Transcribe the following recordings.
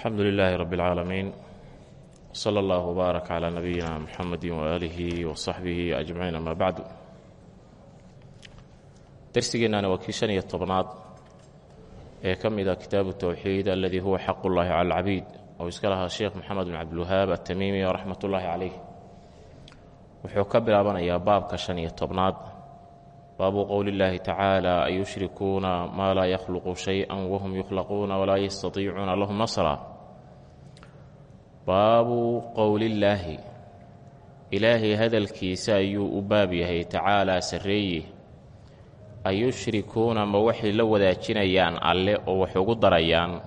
alxamdu lilaahi rabi اlcaalamiin sala allah wbaarak calaa nabiyina muxamedi waaalihi wasaxbihi ajmaciin amaa bacdu darsigeennaani waa kii shan iyo tobnaad ee ka mid a kitaabu towxiid aladii huwa xaq ullaahi cala alcabiid oo iska lahaa sheekh moxamed bin cabdilwahaab atamiimi raxmat ullaahi caleyh wuxuu ka bilaabanayaa baabka shan iyo tobnaad. Baabu qowli اllaahi tacaala ayushrikuuna maa laa yakhluqu shay-a wahum yukhlaquuna walaa yastatiicuuna lahum nasra baabu qowlillaahi ilaahay hadalkiisa ayuu u baab yahay tacaalaa sarreeye ayushrikuuna ma waxay la wadaajinayaan alle oo wax ugu darayaan?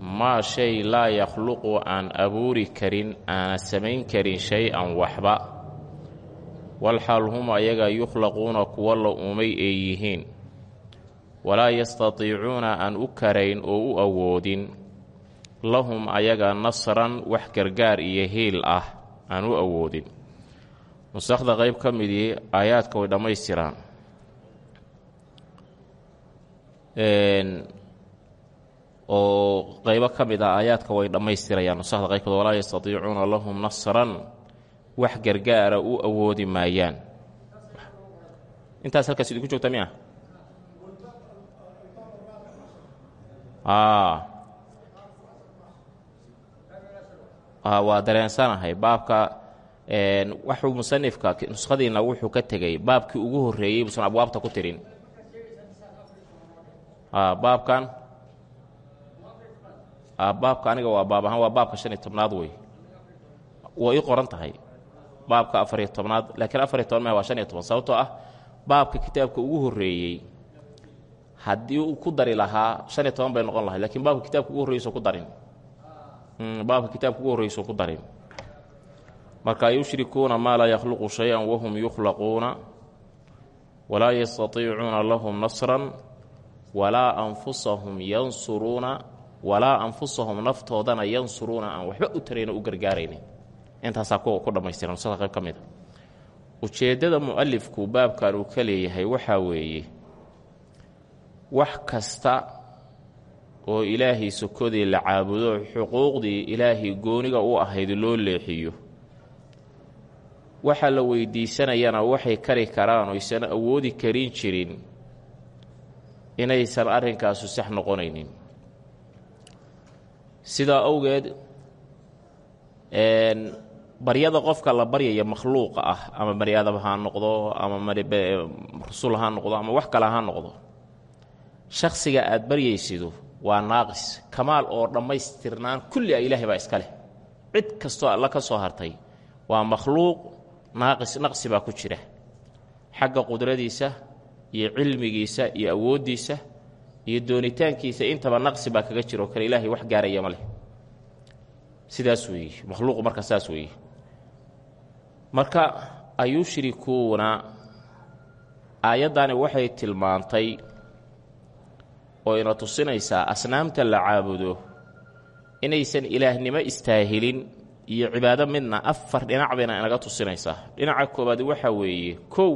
Maa shay laa yakhluqu aan abuuri karin aana samayn karin shay-an waxba? Walxaal hum ayaga yukhlaquuna kuwa la uumay ay yihiin. Walaa yastatiicuuna aan u karayn oo u awoodin lahum ayaga nasran wax gargaar iyo hiil ah aan u awoodin. Nusakhda qayb ka midii aayaadka way dhammaystiraan. Oo qaybo ka mid ah aayaadka way dhammaystirayaan. Nusakhda qaybkood walaa yastatiicuuna lahum nasran wax gargaara u awoodi maayaan. Intaas halkaas idinku joogta miya waa dareensanahay baabka waxuu musanifka nuskhadiina wuxuu ka tegey baabkii ugu horreeyey buusan abwaabta ku tirin. Baabkan. Baabka aniga waa baab ahaan waa baabka shan iyo tobnaad wey. Waa ii qoran tahay. Baabka afariyo tobnaad laakiin afariyo toban mah waa shan iyo toban sababtoo ah baabka kitaabka ugu horreeyey haddii uu ku dari lahaa shan iyo toban bay noqon lahay lakiin baabka kitaabka ugu horreyso ku darin baabka kitaabka ugu horreyso ku darin. Marka yushrikuuna maa laa yakhluqu shay-an wahum yukhlaquuna walaa yastatiicuuna lahum nasran walaa anfusahum yansuruuna walaa anfusahum naftoodana yansuruuna aan waxba u tarayno u gargaaraynin. Intaasaa ku dhammaystiran nusada qayb ka mid a ujeeddada mu'alifku baabkan uu ka leeyahay weeye wax kasta oo ilaahay sokodii la caabudo xuquuqdii ilaahay gooniga u ahayd loo leexiyo. Waxa la weydiisanayana waxay kari karaan oysan awoodi karin jirin inaysan arrinkaasu sax noqonaynin. Sidaa awgeed baryada qofka la baryaya makhluuqa ah ama bani aadam ha noqdo ama rasul ha noqdo ama wax kale ha noqdo shakhsiga aad baryaysidu waa naaqis. Kamaal oo dhammaystirnaan kulli a ilaahay baa iska leh. Cid kastoo alla ka soo hartay waa makhluuq naaqis naqsi baa ku jira. Xagga qudradiisa iyo cilmigiisa iyo awooddiisa iyo doonitaankiisa intaba naqsi baa kaga jiro kale ilaahay wax gaaraya ma leh. Sidaas weeye. Makhluuqu marka saas weeye. Marka ayushrikuuna aayaddani waxay tilmaantay oo ina tusinaysaa asnaamta la caabudo inaysan ilaahnimo istaahilin iyo cibaado midna afar dhinac bayna inaga tusinaysaa. Dhinaca koowaad waxaa weeye kow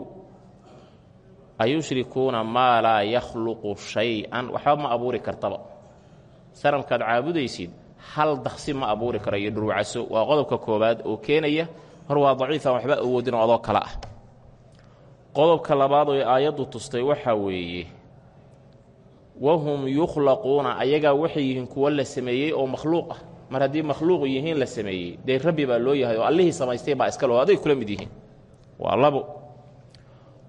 ayushrikuuna maa laa yakhluqu shay-an. Waxba ma abuuri kartaba. Sanamkaad caabudaysid hal daksi ma abuuri karo iyo dhurwacaso waa qodobka koowaad oo keenaya hor waa daciifan waxba awoodin oo adoo kale ah. Qodobka labaad oo aayaddu tustay waxaa weeye wahum yukhlaquuna ayagaa waxay yihiin kuwo la sameeyey oo makhluuq ah mar haddii makhluuq yihiin la sameeyey dee rabbi baa loo yahay oo allihii samaystay baa iska loo aday kula mid yihiin waa labo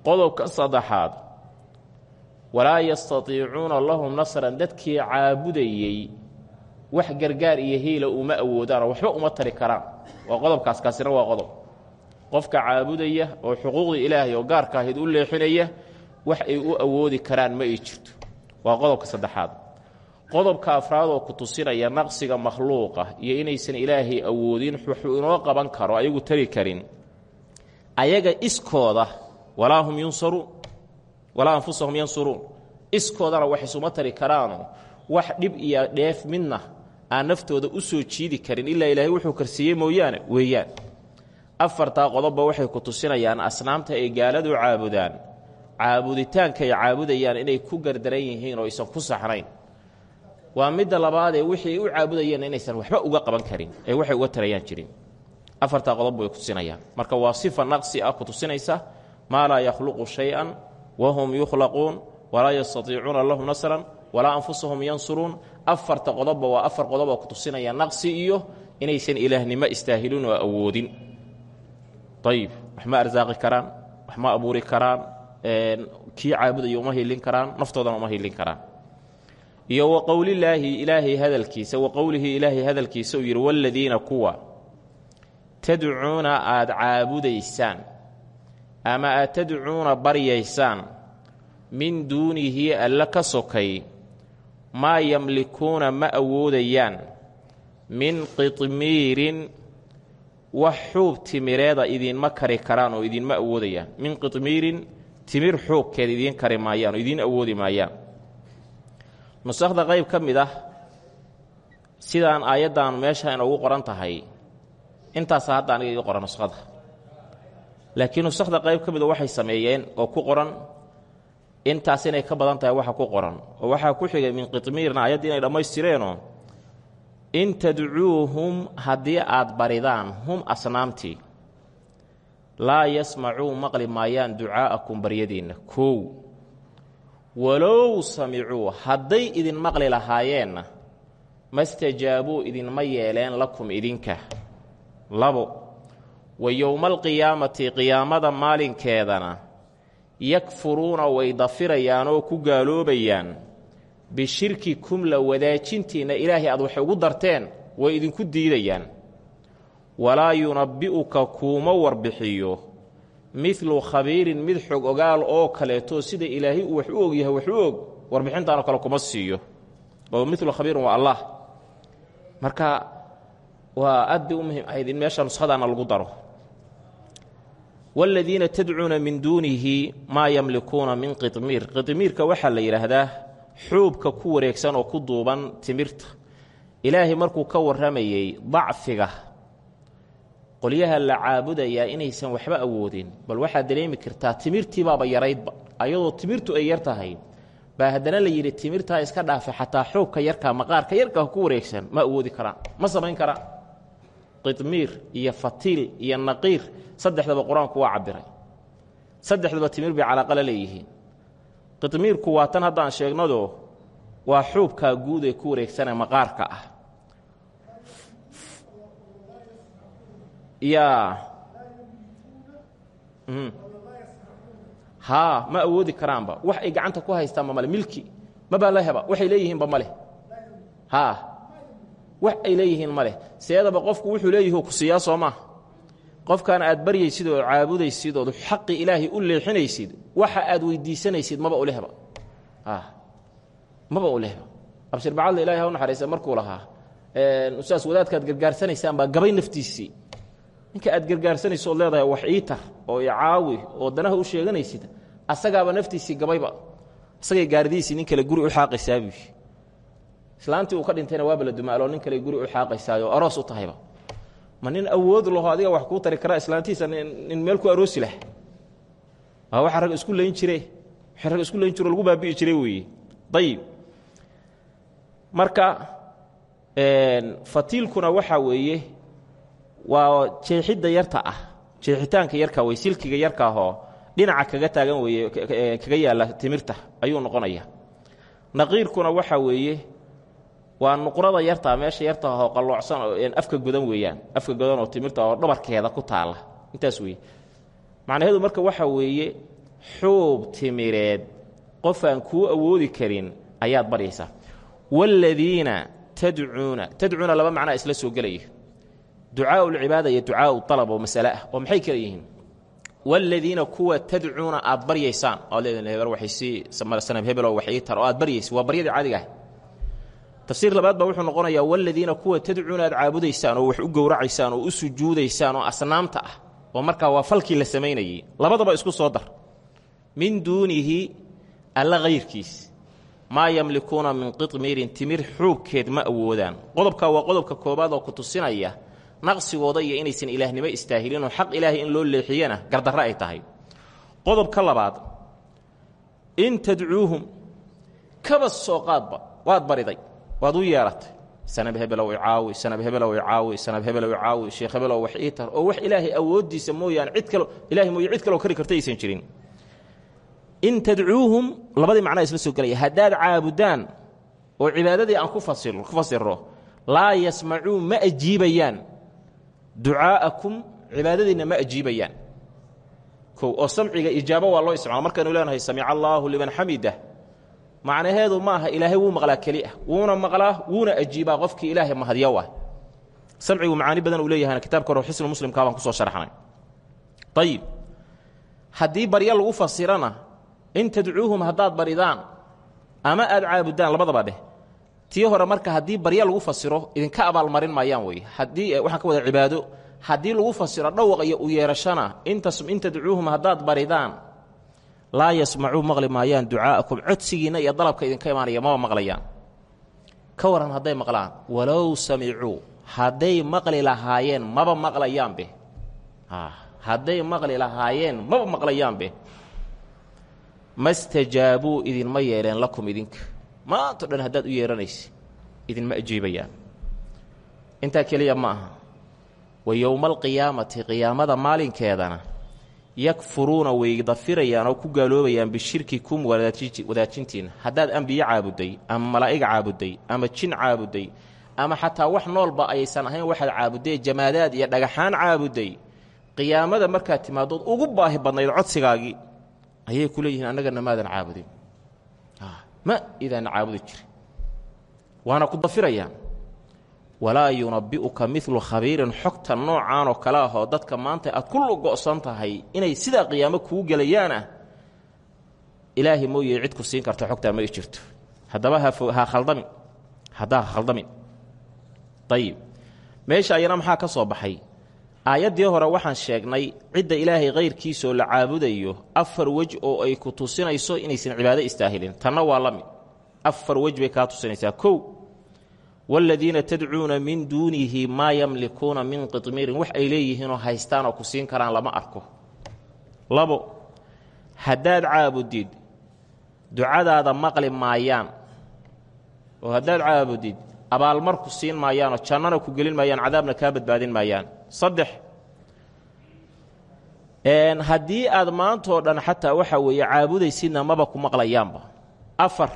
qodobka saddexaad walaa yastatiicuuna lahum nasran dadkii caabudayey wax gargaar iyo hiila uma awoodaanoo waxba uma tari karaan waa qodobkaas kaasina waa qodob qofka caabudaya oo xuquuqdii ilaahay oo gaarka ahayd u leexinaya wax ay u awoodi karaan ma ay jirto waa qodobka saddexaad. Qodobka afraad oo ku tusinaya naqsiga makhluuqa iyo inaysan ilaahay awoodin wuxuu inoo qaban karo ayagu tari karin. Ayaga iskooda walaa hum yunsaruun. Walaa anfusahum yansuruun. Iskoodana wax isuma tari karaano. Wax dhib iyo dheef midna aan naftooda u soo jiidi karin ilaa ilaahay wuxuu karsiiyey mooyaane weeyaan. Afartaa qodobba waxay ku tusinayaan asnaamta ay gaaladu caabudaan caabuditaankaay caabudayaan inay ku gardaran yihiin oo aysan ku saxnayn waa midda labaadee wixii u caabudayeen inaysan waxba uga qaban karin ee waxay uga tarayaan jirin. Afartaa qodob bay kutusinayaan marka waa sifa naqsi ah ku tusinaysa maa laa yakhluqu shay-an wahum yukhlaquun walaa yastatiicuuna lahum nasran walaa anfusahum yansuruun afarta qodobba waa afar qodob oo ku tusinaya naqsi iyo inaysan ilaahnimo istaahilin oo awoodin. Ayib wax ma arsaaqi karaan wax ma kii caabudaya uma hilin karaan naftoodana uma hilin karaan. Iyo wa qowlilaahi ilaahay hadalkiisa wa qowlihi ilaahay hadalkiisa uu yidhi waaladiina kuwa tadcuuna aad caabudaysaan ama aad tadcuuna baryaysaan min duunihi alla ka sokay maa yamlikuuna ma awoodayaan min qitmiirin wax xuub timireeda idiinma kari karaan oo idiinma awoodayaan. Min qitmiirin timir xuubkeed idiin kari maayaan oo idiin awoodi maayaan. Nusakhda qayb ka mid ah sidaan aayaddan meesha inoogu qoran tahay intaasa hadda aniga iga qoran nuskhada laakiin nusakhda qayb ka mida waxay sameeyeen oo ku qoran intaas inay ka badan tahay waxa ku qoran. Oo waxaa ku xigay min qitmiirna ayaddii inay dhammaystireenoo in tadcuuhum haddii aad baridaan hum asnaamtii laa yasmacuu maqli maayaan ducaa'akum baryadiinna. Kow walow samicuu hadday idin maqli lahaayeenna mastajaabuu idinma yeeleen lakum idinka. Labo wa yowmaalqiyaamati qiyaamada maalinkeedana yakfuruuna way dafirayaan oo ku gaaloobayaan. Bishirkikum la wadaajintiinna ilaahay aad waxay ugu darteen way idinku diidayaan walaa yunabbi'uka kuuma warbixiyo. Midlu khabiirin mid xog ogaal oo kaleeto sida ilaahay uu wax u og yahay wax u og warbixintaanoo kale kuma siiyo. Oo milu khabiirin waa allah. Marka waa aad bay u muhiim ahayd lagu daro. Waaladiina tadcuuna min duunihi maa yamlikuuna min qitmiir. Qitmiirka waxaa la yidhaahdaa xuubka ku wareegsan oo ku duuban timirta. Ilaahay markuu ka warramayey dacfiga qolyaha la caabudayaa inaysan waxba awoodin bal waxaad dareemi kartaa timirtiibaaba yaraydba ayadoo timirtu ay yar tahay baa haddana la yidhi timirtaa iska dhaafa xataa xuubka yarkaa maqaarka yarkaa ku wareegsan ma awoodi karaan ma samayn karaan qitmiir iyo fatiil iyo naqiir saddexdaba qur'aanku waa cabiray saddexdaba timir bay calaaqala leeyihiin. Qitmiirku waa tan haddaan sheegnado waa xuubkaa guud ee ku wareegsanee maqaarka ah yaa haa ma awoodi karaanba. Wax ay gacanta ku haystaanba male milki. Mabaa la heba? Waxay leeyihiinba ma leh. Haa wax ay leeyihiin ma leh. Seedaba qofku wuxuu leeyahi ku siiyaa soo maa qofkan aad baryaysid oo caabudaysid ood xaqi ilaahay u leexinaysid waxa aad weydiisanaysid maba ulehba maba ulehba abshir bacadla ilahay ha u naxariista markuu lahaa ustaas wadaadkaad gargaarsanaysaan baa gabay naftiisii ninka aad gargaarsanayso ood leedahay wax ii tar oo icaawi oo danaha u sheeganaysid asagaaba naftiisii gabayba isagay gaaridiisii nin kale guri u xaaqaysaabu islaantii uu ka dhintayna waaba la dumaaloo nin kale guri u xaaqaysaayo aroos u tahayba. Ma nin awood laho adiga wax kuu tari karaa islaantiisa nin meel ku aroosi lah waa waxa rag isku layn jire rag isku layn jiro lagu baabi'i jiray weeye. Ayib marka fatiilkuna waxaa weeye waa jeexidda yarta ah. Jeexitaanka yarka wey silkiga yarka ahoo dhinaca kaga taagan weeye kaga yaalla timirta ayuu noqonaya naqiirkuna waxaa weeye waa nuqrada yartaa meesha yarta ahoo qalloocsan oo afka godan weeyaan. Afka godan oo timirta oo dhabarkeeda ku taalla. Intaas weeye. Macnaheedu marka waxaa weeye xuub timireed qof aan kuu awoodi karin ayaad baryaysaa waaladiina tadcuuna tadcuuna laba macnaa isla soo gelaya ducaau lcibaada iyo ducaau alab oo masale ah oo maxay kala yihiin? Waaladiina kuwa tadcuuna aad baryaysaan oad leedahin hebel waxay sii sanab hebeloo wax ii tar oo aad baryaysa waa baryadii caadiga ah. Tafsiir labaad baa wuxuu noqonayaa waaladiina kuwa tadcuuna aad caabudaysaan oo wax u gowracaysaan oo u sujuudaysaan oo asnaamta ah oo markaa waa falkii la samaynayey. Labadaba isku soo dar. Min duunihi alla hayrkiis maa yamlikuuna min qitmiirin timir xuubkeed ma awoodaan. Qodobka waa qodobka koobaad oo ku tusinaya naqsigooda iyo inaysan ilaahnimo istaahilinoo xaq ilaahay in loo leexiyana gardarre ay tahay. Qodobka labaad in tadcuuhum kaba soo qaadba waad bariday waad u yeeratay. Sanab hebelow icaawi sanab hebelow icaawi sanab hebelow icaawi sheekh hebelow wax ii tar oo wax ilaahay awooddiisa mooyaane cid kalo ilahay mooye cid kaloo kari karta aysan jirin. In tadcuuhum labadii macnaa isla soo gelaya haddaad caabudaan oo cibaadadii aan ku fasiro laa yasmacuu ma ajiibayaan ducaa'akum cibaadadiinna ma ajiibayaan. Kow oo samciga ijaabo waa loo isticmaala markaynu leenahay samica allaahu liman xamidah. Macnaheedu ma aha ilaahay wuu maqlaa keli ah. Wuuna maqlaa wuuna ajiibaa qofkii ilaahay mahadyo ah. Samcigu macaani badan uu leeyahayna kitabka hore xisnu muslimkaa baan ku soo sharxnay ayib haddii baryo lagu fasirana in tadcuuhum haddaad baridaan ama aad caabudaan labadaba tii hore marka haddii baryo lagu fasiro idinka abaalmarin maayaan wey haddii waxaan ka wada cibaado. Haddii lagu fasiro dhawaq iyo u yeerashana in tadcuuhum haddaad baridaan laa yasmacuu maqli maayaan ducaa'akum codsigiinna iyo dalabka idinka imaanaya maba maqlayaan. Ka waran hadday maqlaan walow samicuu hadday maqli lahaayeen maba maqlayaanbe hadday maqli lahaayeen maba maqlayaanbe ma stajaabuu idinma yeeleen lakum idinka maanto dhan haddaad u yeeranaysa idinma ajiibayaan intaa keliya ma aha. Wa yowma alqiyaamati qiyaamada maalinkeedana yakfuruuna way dafirayaan oo ku gaaloobayaan bishirkikum wadaajintiinna haddaad ambiye caabuday ama malaa'iga caabuday ama jin caabuday ama xataa wax noolba ayaysan ahayn waxaad caabudee jamaadaad iyo dhagaxaan caabuday qiyaamada markaad timaadood ugu baahi badnayd codsigaagii ayay ku leeyihiin annagana maadan caabudin ma idaana caabudi jirin waana ku dafirayaan walaa yunabbi'uka midlu khabiirin xogta noocaan oo kale ahoo dadka maanta aad ku go'san tahay inay sidaa qiyaamo kuu gelayaanah ilaahay mooye cid ku siin karta xogtaa ma i jirto. Haddaba ha khaldamin haddaa ha khaldamin ayib meesha ayana maxaa ka soo baxay aayaddii hore waxaan sheegnay cidda ilaahay kayrkiisaoo la caabudayo afar wej oo ay ku tusinayso inaysan cibaado istaahilin. Tanna waa la mid. Afar wej bay kaa tusinaysaa. Kow waaladiina tadcuuna min duunihi maa yamlikuuna min qitmiirin. Wax ay leeyihiinoo haystaan oo ku siin karaan lama arko. Labo haddaad caabudid ducadaada maqli maayaan. Oo haddaad caabudid abaalmar ku siin maayaanoo jannana ku gelin maayaan cadaabna kaa badbaadin maayaan saddex. Haddii aad maantoo dhan xataa waxaa weeye caabudaysidna maba ku maqlayaanba. Afar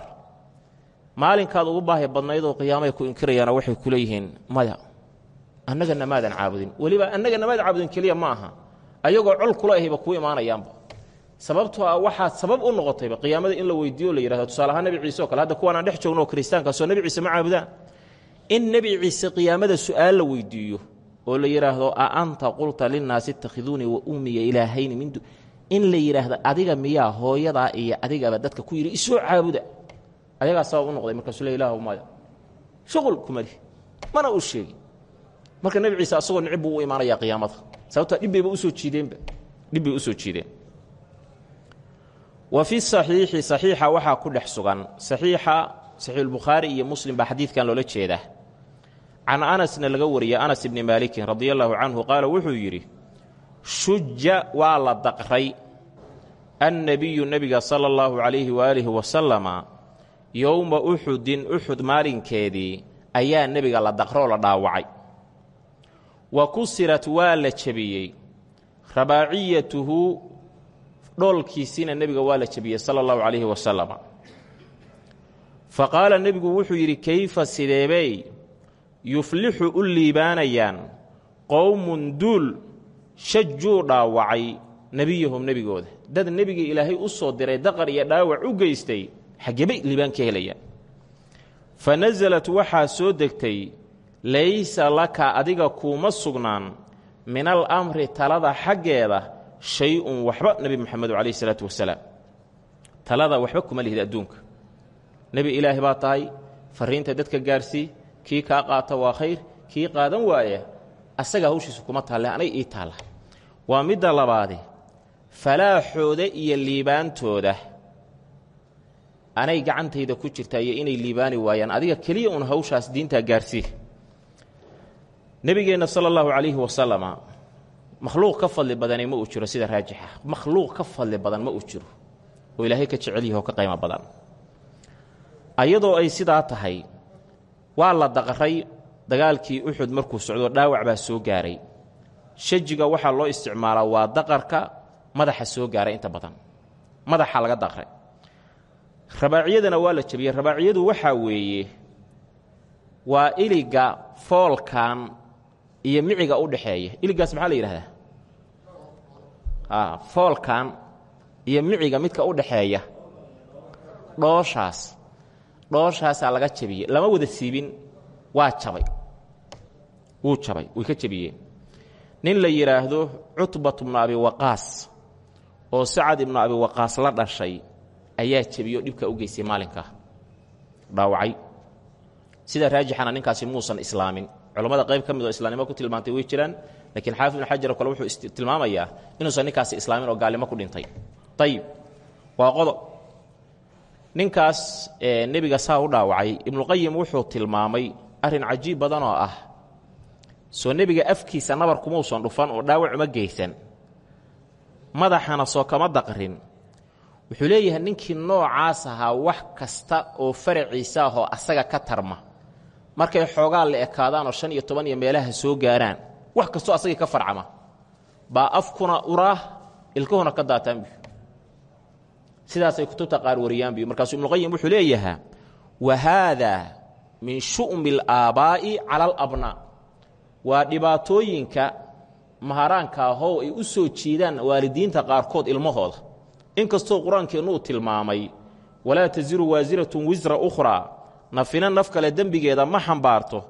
maalinkaad ugu baahi badnaydoo qiyaamay ku inkirayaanoo waxay ku leeyihiin maya annagana maadan caabudin. Weliba annagana maadan caabudin keliya ma aha. Ayagoo col kula ahayba kuu imaanayaanba. Sababtoo ah waxaad sabab u noqotayba qiyaamada in la weydiiyo la yidhahdo tusaale ahaan nebi ciise o kale hadda kuwaan aan dhex joogno oo kiristaankaasoo nebi ciise ma caabudaan. In nebi ciise qiyaamada su'aal la weydiiyo oo la yidhaahdo a anta qulta linnaasi itakhiduunii wa ummiya ilaahayni min in la yidhaahdo adiga miyaa hooyadaa iyo adigaba dadka ku yidhi isoo caabuda. Ayagaa sabab u noqday markaasuu le ilah maya shuqul kumali mana uu sheegi. Marka nebi ciise asagoo nicib buu u imaanayaa qiyaamada. Sababtaa dhibbayba u soo jiideenba dhib bay u soo jiideen. Wa fi saxiixi saxiixa waxaa ku dhex sugan saxiixa saxiixulbukhaari iyo muslim baa xadiidkan loola jeedaa can anasna laga wariyey anas ibni maalikin radi allaahu canhu qaala wuxuu yidhi shuja waa la daqray. Annebiyu nebiga sala allahu calayhi waaalihi wasalama yowma uxudin uxud maalinkeedii ayaa nebiga la daqroo la dhaawacay. Wa kusirat waa la jebiyey. Rabaaciyatuhu dhoolkiisiina nebiga waa la jebiyey sala allahu calayhi wasalama fa qaala nebigu wuxuu yidhi kayfa sideebey yuflixu u liibaanayaan qowmun duul shajuu dhaawacay nebiyahum nebigooda. Dad nebigii ilaahay u soo diray daqar iyo dhaawac u geystay xagebay liibaan ka helayaan. Fa nasalat waxaa soo degtay laysa laka adiga kuuma sugnaan min al amri talada xaggeeda shay-un waxba. Nebi moxamedu calayhi isalaatu wasalaam. Talada waxba kuma lihid adduunka. Nebi ilaahi baa tahay farriinta dadka gaarsii kii kaa qaata waa khayr kii qaadan waaya asaga hawshiisu kuma taalle anay ii taalla waa midda labaadi falaaxooda iyo liibaantooda anay gacantayda ku jirtaa inay liibaani waayaan adiga keliya uun hawshaas diintaa gaarsii nebigeenna sala allahu calayhi wasalama makhluuq ka fadli badani ma uu jiro sida raajixa. Makhluuq ka fadli badan ma uu jiro. Oo ilaahay ka jecel yahi ka qaymo badan. Ayadoo ay sidaa tahay waa la daqray. Dagaalkii uxud markuu socdo dhaawac baa soo gaaray. Shajiga waxaa loo isticmaalaa waa daqarka madaxa soo gaaray inta badan. Madaxa laga daqray. Rabaaciyadana waa la jebiyey rabaaciyadu waxaa weeye waa iliga foolkan iyo miciga u dhaxeeya. Iligaas maxaa la yidhahdaa? Foolkan iyo miciga midka u dhaxeeya. Dhooshaas dhooshaasaa laga jabiyey. Lama wada siibin. Waa jabay. Wuu jabay. Way ka jabiyeen nin la yidhaahdo cutbat bnu abi waqaas oo sacad ibnu abi waqaas la dhashay ayaa jebiyo dhibka u geystay maalinkaa dhaawacay. Sida raajixana ninkaasi muusan islaamin. Culammada qayb ka oo islaamnimo ku tilmaantay way jiraan lakiin xaafid ibn xajar kale wuxuu tilmaamayaa inuusan ninkaasi islaamin oo gaalnimo ku dhintay. Ayib waa qodob ninkaas nebiga saa u dhaawacay ibnuqayim wuxuu tilmaamay arrin cajiib badan oo ah soo nebiga afkiisa nabar kumausan dhufan oo dhaawac uma geysan. Madaxana soo kama daqrin. Wuxuu leeyahay ninkii noocaas ahaa wax kasta oo faraciisa ahoo asaga ka tarma. Markay xoogaa la ekaadaanoo shan iyo toban iyo meelaha soo gaaraan wax kastoo asagii ka farcama. Baa afkuna uraah ilkahuna ka daataanbi sidaasay kutubta qaar wariyaanbi markaasuu ibnuqayim wuxuu leeyahaa wa haadaa min shu'mi alaabbaa'i cala alabnaa waa dhibaatooyinka maharaanka ahow ay u soo jiidaan waalidiinta qaarkood ilmahooda. Inkastoo qur'aankeennu uu tilmaamay walaa tasiru waasiratun wisra ukhraa. Nafina naf kale dembigeeda ma xambaarto.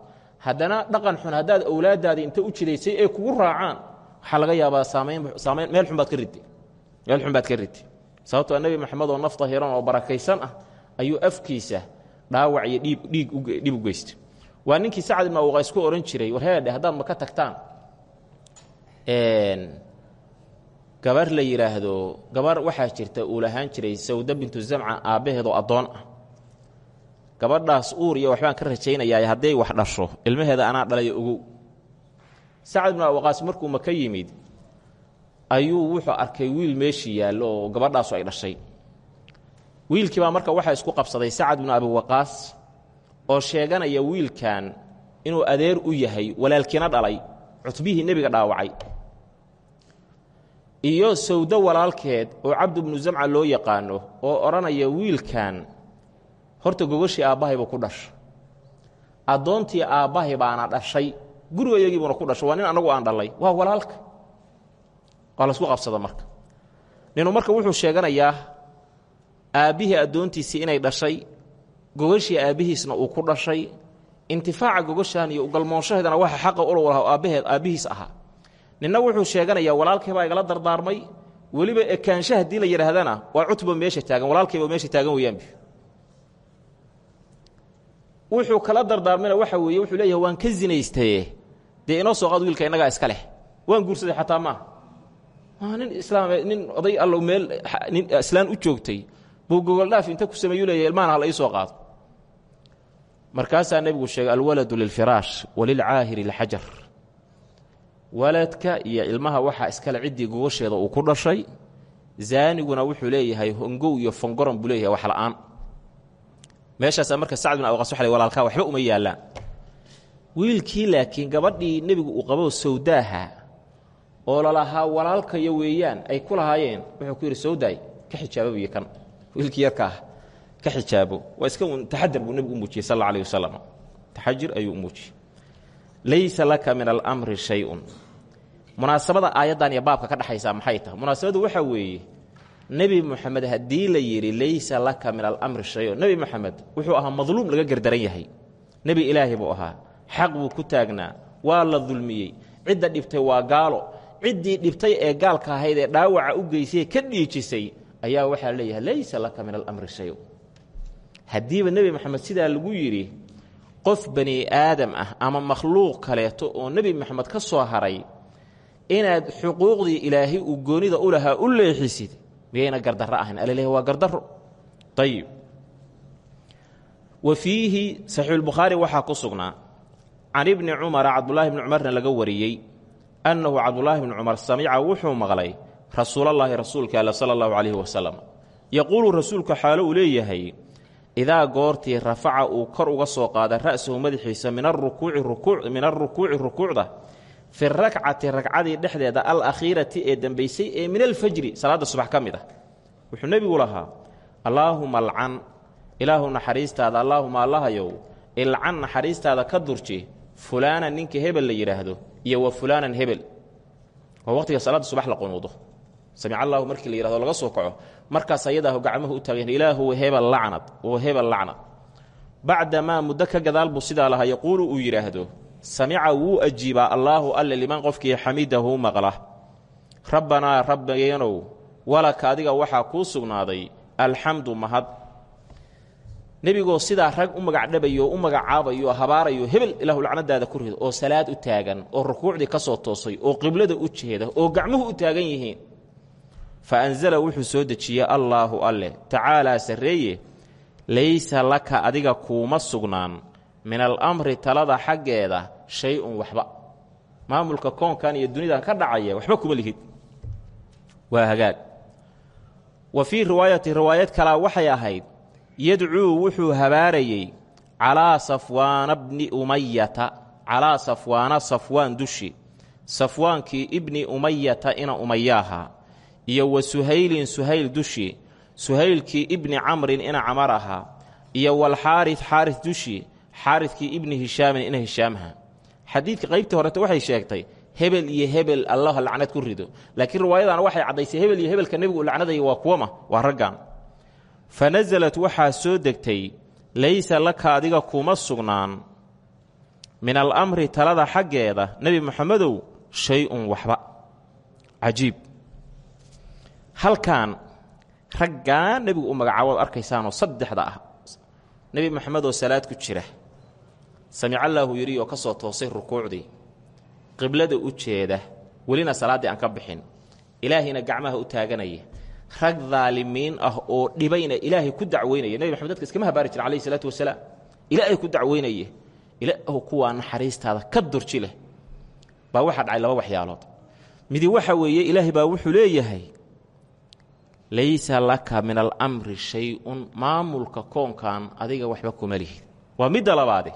Haddana dhaqan xun haddaad owlaaddaada inta u jidaysay ee kugu raacaan waxaa laga yaabaa saamayn meel xun baad ka ridday sababtoo nebi moxamed oo naf dahiran oo barakaysan ah ayuu afkiisa dhaawac iyo dhiib u geystay. Waa ninkii sacad ibn awqays ku odhan jiray war heedhe haddaad maka tagtaan? Gabar la yidhaahdo gabar waxaa jirta uu lahaan jiray sawda bintu zamca aabbaheedoo addoon ah. Gabadhaas uur iyo waxbaan ka rajaynayaa hadday wax dhasho ilmaheeda anaa dhalayo ogow sacad ibnu awqaas markuu maka yimid ayuu wuxuu arkay wiil meeshii yaallo oo gabadhaasu ay dhashay. Wiilkii baa marka waxaa isku qabsaday sacad ibnu abi waqaas oo sheeganaya wiilkan inuu adeer u yahay walaalkiina dhalay cutbihii nebiga dhaawacay. Iyo sawdo walaalkeed oo cabdu bnu zamca loo yaqaano oo odhanaya wiilkan horta gogashii aabbahaybuu ku dhasha addoontii aabbahay baana dhashay. Gurigayagiibuuna ku dhasho waa nin annagu aan dhallay waa walaalka waa la isku qabsada marka. Ninu marka wuxuu sheeganayaa aabbihii addoontiisii inay dhashay gogashii aabbihiisna uu ku dhashay intifaaca gogashan iyo ugalmoonshaheedana waxa xaqa ulow laha aabbaheed aabbihiis ahaa. Ninna wuxuu sheeganayaa walaalkay baa igala dardaarmay weliba ekaansha haddii la yidhaahdana waa cutba meesha taagan walaalkayba meesha taagan weeyaanbi wuxuu kala dardaarmayna waxa weeye wuxuu leeyahay waan ka zinaystaye dee inoo soo qaad wiilka innagaa iska leh waan guursaday xataa maaha nin islaam nin oday allow meel nin islaan u joogtay buu gogoldhaaf inta ku sameeyuu leeyahay ilmaana hala ii soo qaado. Markaasaa nebigu sheegay alwaladu lilfiraash walilcaahiri lxajar waladka iyo ilmaha waxaa iskale ciddii gogosheeda uu ku dhashay zaaniguna wuxuu leeyahay hongow iyo fongoron buu leeyahay wax la'aan. Meeshaasaa marka sacd bin awqas waxa walaalkaa waxba uma yaallaan. Wiilkii laakiin gabadhii nebigu uu qabo sawdaaha oo lalahaa walaalkaya weeyaan ay ku lahaayeen wuxuu ku yidhi sawdaay ka xijaabo biyo kan wiilkii yarka ah ka xijaabo. Waa iska taxadar buu nebigu u muujiyey sal alla taxajir ayuu u laysa laka min alamri shay-un. Munaasabada aayaddan iyo baabka ka dhexaysaa maxay tahay? Munaasabadu waxaa weeye nebi moxamed haddii la yidhi laysa laka min alamri shay-un nebi moxamed wuxuu ahaa madluum laga gardaran yahay. Nebi ilaahi buu ahaa xaq buu ku taagnaa waa la dulmiyey cidda dhibtay waa gaalo ciddii dhibtay ee gaalka ahayd ee dhaawaca u geysay ka dhiijisay ayaa waxaa leeyahay laysa laka min alamri shay-un. Haddiiba nebi moxamed sidaa lagu yidhi qof bani aadam ah ama makhluuq kaleeto oo nebi moxamed ka soo haray inaad xuquuqdii ilaahay uu goonida u lahaa u leexisid miyayna gardarro ahayn? Alaleeyahy waa gardarro. Ayib wa fiihi saxiixulbukhaari waxaa ku sugnaa can ibni cumara cabdulaahi bni cumarna laga wariyey annahu cabdulaahi bni cumar samica wuxuu maqlay rasuulallaahi rasuulka alla sala allahu calayhi wasalam yaquulu rasuulka xaalo uu leeyahay idaa goortii rafaca uu kor uga soo qaada ra'sahu madaxiisa min alrukuuci rukuucda fi rakcati ragcadii dhexdeeda al akhiirati ee dambaysay ee min alfajri salaadda subax ka mid ah wuxuu nebigu lahaa allaahuma alcan ilaahu naxariistaada allaahuma allahayow ilcan naxariistaada ka durji fulaanan ninka hebel la yidhaahdo iyo wa fulaanan hebel waa waqtiga salaadda subax la qunuudo samic allaahu markii la yihahdo laga soo kaco markaas ayadaahu gacmuhu u taagan ilaahu hebel lacnad oo hebel lacnad bacdamaa muddo ka gadaal buu sidaa lahaa yaquulu uu yidhaahdo samica wuu ajiibaa allaahu alle liman qofkii xamidahu maqla rabbanaa rabbigeenow walaka adiga waxaa kuu sugnaaday alxamdu mahad nebigoo sidaa rag u magacdhabayo u magacaabayo habaarayo hebel ilaahu lacnadaada ku rido oo salaad u taagan oo rukuucdii ka soo toosay oo qiblada u jeeda oo gacmuhu u taagan yihiin. Fa anzala wuxuu soo dejiyey allaahu alleh tacaalaa sarreeye laysa laka adiga kuuma sugnaan. Min alamri talada xaggeeda shay-un waxba. Maamulka koonkan iyo dunidan ka dhacaya waxba kuma lihid. Waa hagaag. Wa fii riwaayati riwaayad kalaa waxay ahayd yadcuu wuxuu habaarayey calaa safwaana bni umayata calaa safwaana safwaan dushi. Safwaankii ibni umayata ina umayaaha iyo wa suhaylin suhayl dushi. Suhaylkii ibni camrin ina camar ahaa. Iyo walxaaris xaaris dushi. Xaaridkii ibni hishaamin ina hishaamha xadiidka qaybtii horete waxay sheegtay hebel iyo hebel allah lacnad ku rido. Laakiin riwaayadana waxay caddaysay hebel iyo hebelka nebigu lacnadaya waa kuwama waa raggan fa nasalat waxaa soo degtay laysa laka adiga kuma sugnaan min alamri talada xaggeeda nebi moxamedow shay-un waxba cajiib halkan raggaan nebigu u magacaabood arkaysaanoo saddexda ah nebi moxamed salaad ku jira samicallaahu yidhi oo ka soo toosay rukuucdii qiblada u jeeda welina salaaddii aan ka bixin ilaahayna gacmaha u taaganaya rag daalimiin ah oo dhibayna ilaahay ku dacweynaya nebi maxamed dadka iskama habaari jira alayhi salaatu wasalaam. Ilaahay ku dacweynaya ilaahu kuwaa naxariistaada ka durji leh. Baa dhacay laba waxyaalood. Midi waxa weeye ilaahay baa wuxuu leeyahay laysa laka min alamri shay-un maamulka koonkan adiga waxba kuma lihid. Waa midda labaade.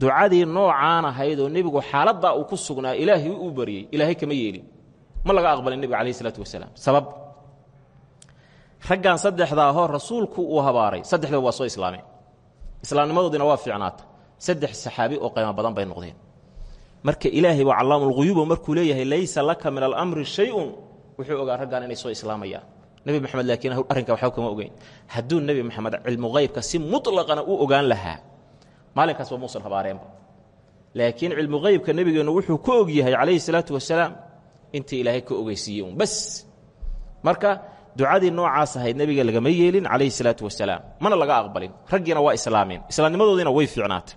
Ducadii noocaan ahayd oo nebigu xaaladdaa uu ku sugnaa ilaahay uu baryey ilaahay kama yeelin. Ma laga aqbalin nebiga calayhi isalaatu wasalaam. Sabab raggan saddexdaa hor rasuulku uu habaaray saddexdaba waa soo islaameen islaamnimadoodina waa fiicnaata. Saddex saxaabi oo qiimo badan bay noqdeen. Marka ilaahay baa callaamulquyuubo markuu leeyahay laysa laka min alamri shay-un wuxuu ogaa raggan inay soo islaamayaan nebi moxamed laakiin arrinka waxba kama ogeyn. Hadduu nebi moxamed cilmu qaybka si mutlaqana u ogaan lahaa maalinkaasba muusan habaareenba. Laakiin cilmu qaybka nebigeennu wuxuu ka og yahay calayhi salaatu wasalaam intii ilaahay ka ogeysiiyey un bas. Marka ducadii noocaas ahayd nebiga lagama yeelin calayhi salaatu wasalaam mana laga aqbalin. Raggiina waa islaameen islaamnimadoodiina way fiicnaatay.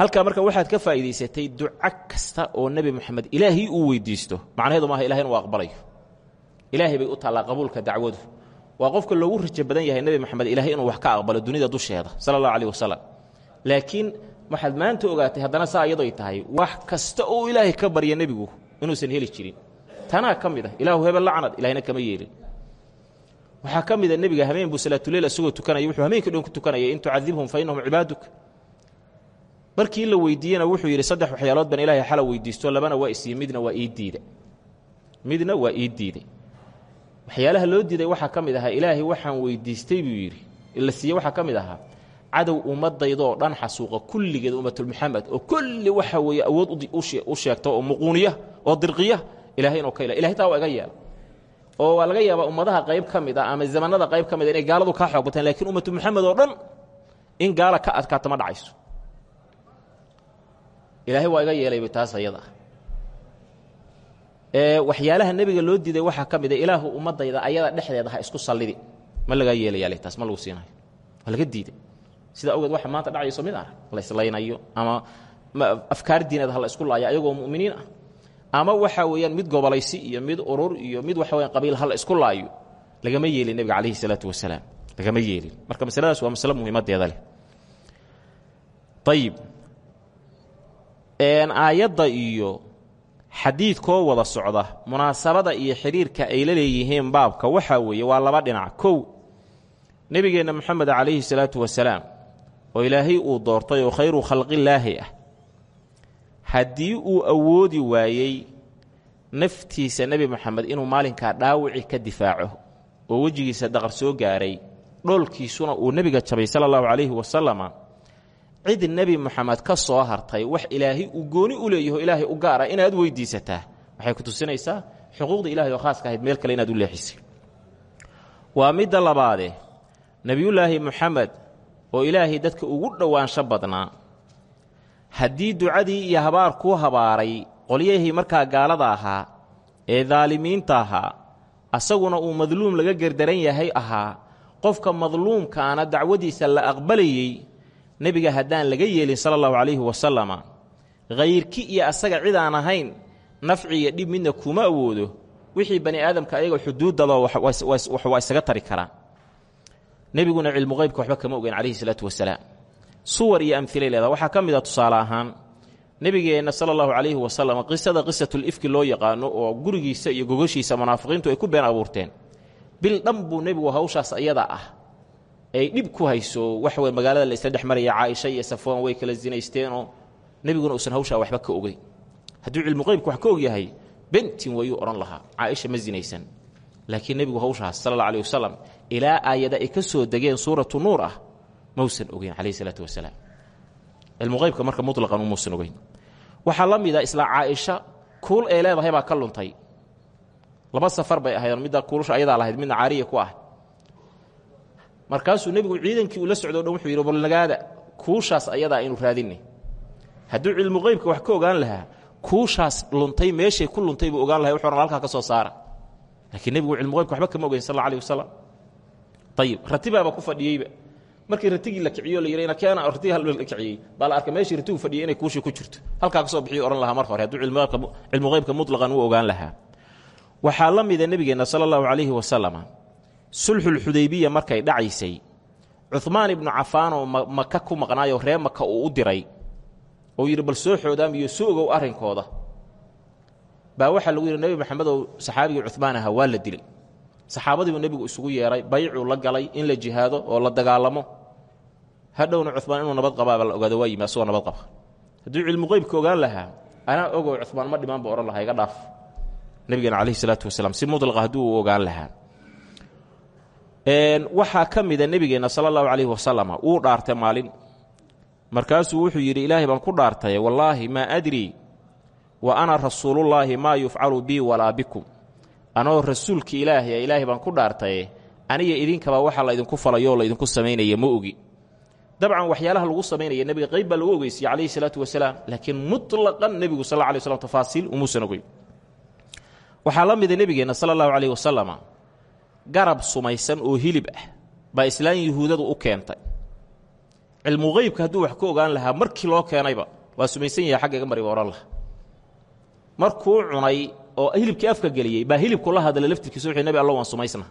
Halkaa marka waxaad ka faa'iidaysatay duco kasta oo nebi moxamed ilaahay uu weydiisto. Macnaheedu maaha ilahay inuu aqbalayo. Ilaahay bay u taallaa qabuulka dacwadu. Waa qofka loogu rajo badan yahay nebi moxamed ilaahay inuu wax ka aqbalo dunida dusheeda sala allahu wasalam laakiin waxaad maanta ogaatay haddana saa iyadoy tahay wax kasta oo ilaahay ka barya nebigu inuusan heli jirin tanaa ka mid ah ilaahu hebel lacnad ilahayna kama yeelin. Waxaa ka mida nebiga hameen buu salaatuleyl isagoo tukanaya wuxuu hameenkii dhan ku tukanayay in tucadibhum fa innahum cibaaduk. Markii la weydiiyena wuxuu yidhi saddex waxyaalood ban ilaahay xala weydiisto labana waa midna waa ii midna waa ii waxyaalaha loo diiday waxaa ka mid ahaa waxaan weydiistay buu yidhi. La siiye waxaa ka mid ahaa cadow dhan xasuuqa kulligeed ummatulmuxamed oo kulli waxa weeye awood u sheegta oo muquuniya oo dirqiya ilahay inuu ka ila ilahay taa waa iga yeela oo waa laga yaabaa ummadaha qayb ka mid ah ama zamanada qayb ka mid a inay gaaladu kaa xoog bataan ummatu muxamed oo dhan in gaala ka adkaata ma dhacayso. Ilaahay waa iga yeelayba taas ayada. Waxyaalaha nebiga loo diiday waxaa ka mid a ilaahu ummadayda ayada dhexdeeda ha isku sallidi. Ma lagaa yeelayaale taas ma lagu siinayo. Waa laga diiday. Sida awgeed waxa maanta dhacayso mid arag la islaynayo ama afkaar diineed ha la isku laaya ayagoo mu'miniin ah ama waxa weeyaan mid gobolaysi iyo mid urur iyo mid waxa weyan qabiil ha la isku laayo lagama yeelin nebiga calayhi salaatu wasalaam. Lagama yeelin. Marka masaladaas waa masalo muhiimaddeeda leh. Ayib aayadda iyo xadiidkoo wada socda munaasabada iyo xidhiirka ay la leeyihiin baabka waxaa weeye waa laba dhinac. Kow nebigeenna moxamed calayhi salaatu wasalaam oo ilaahay uu doortay oo khayru khalqillaahi ah haddii uu awoodi waayey naftiisa nebi moxamed inuu maalinkaa dhaawici ka difaaco oo wejigiisa daqar soo gaaray dhoolkiisuna uu nebiga jabay sala allahu calayhi wasalama cid nebi moxamed ka soo hartay wax ilaahay uu gooni u leeyaho ilaahay u gaara inaad weydiisataa. Waxay ku tusinaysaa xuquuqda ilahay oo khaaska ahayd meel kale inaad u leexisay. Waa midda labaade nebiyullaahi moxamed oo ilaahay dadka ugu dhowaansho badnaa haddii ducadii iyo habaar kuu habaaray qolyahii markaa gaalada ahaa ee daalimiinta ahaa asaguna uu madluum laga gerdaran yahay ahaa qofka madluumkaana dacwadiisa la aqbalayey nebiga haddaan laga yeelin sala allahu calayhi wasalama khayrki iyo asaga cid aan ahayn nafci iyo dhib midna kuma awoodo wixii bani aadamka ayaga xuduuddaba waa isaga tari karaa nebiguna cilmuqeybka waxba kama ogeyn calayhi salaatu wasalaam suwar iyo amhilay leedaha waxaa ka mid a tusaale ahaan nebigeenna sala allahu calayhi wasalam qisada qisatulifki loo yaqaano oo gurigiisa iyo gogashiisa munaafiqiintu ay ku been abuurteen. Bil dhan buu hawshaas ayada ah ay dhib ku hayso. Wax wey magaalada la isla dhex maraya iyo safwaan way kala zinaysteenoo nebiguna uusan hawshaa waxba ka ogeyn. Hadduu cilmuqeybku wax ka og yahay bentin wayuu odhan lahaa. Caaisha ma zinaysan. Laakiin nebigu hawshaas sala alla alih wasalam ilaa aayada ay ka soo degeen suuratu nuur ah mausan ogeyn calayhi salaatu wasalaam. Cilmuqeybka marka mutlaqan umuusan ogeyn. Waxaa la mida isla caaisha kuul ay leedahay baa ka laba safar bay ahayd midda kuulusha ayadaa lahayd midna caariya ku ah. Markaasuu nebigu ciidankii uu la socdo o dhan wuxuu yidhi balnagaada kuushaas ayadaa aynu raadinay. Hadduu cilmuqeybka wax ka ogaan lahaa kuushaas luntay meeshay ku luntay buu ogaan lahay wuxuu ran halkaa ka soo saara. Laakiin nebigu cilmuqeybka waxba kama ogeyn sal alla alih wasalam ayib ratibaaba ku fadhiyeyba markii ratigii la kiciyo la yidhayna keena ratigii hal kiciyey baa la arkay meeshii ratigu fadhiyey inay kuushii ku jirto. Halkaa ka soo bixiyu odhan lahaa mar hore hadduu cilmuqeybka mutlaqan u ogaan lahaa. Waxaa la mida nebigeenna sala allahu calayhi wasalama sulxulxudaybiya markay dhacaysay cuhmaan ibnu cafaan oo maka ku maqnaayoo ree maka uu u diray oo yidhi bal soo xoodaamiyo soo ogow arrinkooda. Baa waxaa lagu yidhi nebi maxamedow saxaabigii cuhmaan ahaa waa la dilay. Saxaabadiibuu nebigu isugu yeedhay baycuu la galay in la jihaado oo la dagaalamo hadhowna cumaan inuu nabad qabaaba la ogaado waa yimi asagoo nabad qaba. Hadduu cilmuqeybka ogaan lahaa anaa ogow cumaan ma dhimaan ba odhan dhaaf. Nebigeena calayhi salaatu wasalaam si mudlaqa hadduu u ogaan lahaa. Waxaa ka mida nebigeenna sala allahu calayhi wasalama dhaartay maalin. Markaasuu wuxuu yidhi ilaahay baan ku dhaartay wallaahi maa adrii wa ana rasuulullaahi maa yufcalu bii walaa bikum. Anoo rasuulka ilaahay ilaahay baan ku dhaartaye aniga idinkaba waxaa laydinku falayoo laydinku samaynaya ma ogi dabcan waxyaalaha lagu samaynaya nebiga qayb baa lagu ogeysiye calayhi salaatu wasalaam. Laakiin mutlaqan nebigu sal alla alay slam tafaasiil umuusan ogeyn. Waxaa la mida nebigeenna sala allahu calayhi wasalama garab sumaysan oo hilib ah baa islaan yuhuudadu u keentay. Cilmuqeybka hadduu wax ka ogaan lahaa markii loo keenayba waa sumaysan yahay xagga iga mariba odhan laha markuu cunay oo hilibkii afka geliyey baa hilibku la hadlay laftirkiisa wuxuu nebi alla waan sumaysna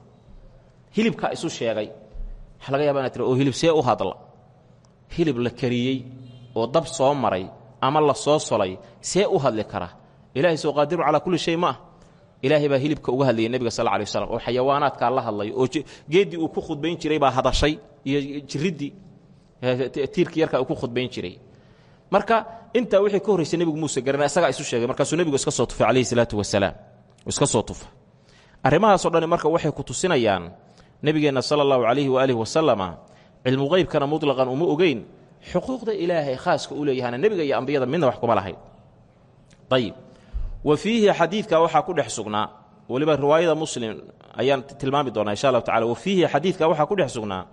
hilibkaa isu sheegay. Waxaa laga yaba inad tira oo hilib see u hadla hilib la kariyey oo dab soo maray ama la soo solay see u hadli kara. Ilaahay soo qaadiru calaa kulli shay ma ah. Ilaahay baa hilibka uga hadlayay nebiga sal alay waslam oo xayawaanaadkaa la hadlay oo geeddii uu ku khudbayn jiray baa hadashay iyo jiriddii tiirkii yarkaa uu ku khudbayn jiray. Marka intaa wixii ka horraysay nebigu muuse garana isagaa isu sheegay markaasuu nebigu iska soo tufay calayhi salaatu wasalaam iska soo tufa arrimahaasoo dhani marka waxay ku tusinayaan nebigeenna sala allahu calayhi waaalih wasalama cilmuqeybkana mutlaqan uma ogeyn xuquuqda ilaahay khaaska u leeyahana nebiga iyo ambiyada midna wax kuma lahayn. Ayib wa fiihi xadiidka waxaa ku dhex sugnaa weliba riwaayada muslim ayaan tilmaami doonaa insha allahu tacala wa fiihi xadiidka waxaa ku dhex sugnaa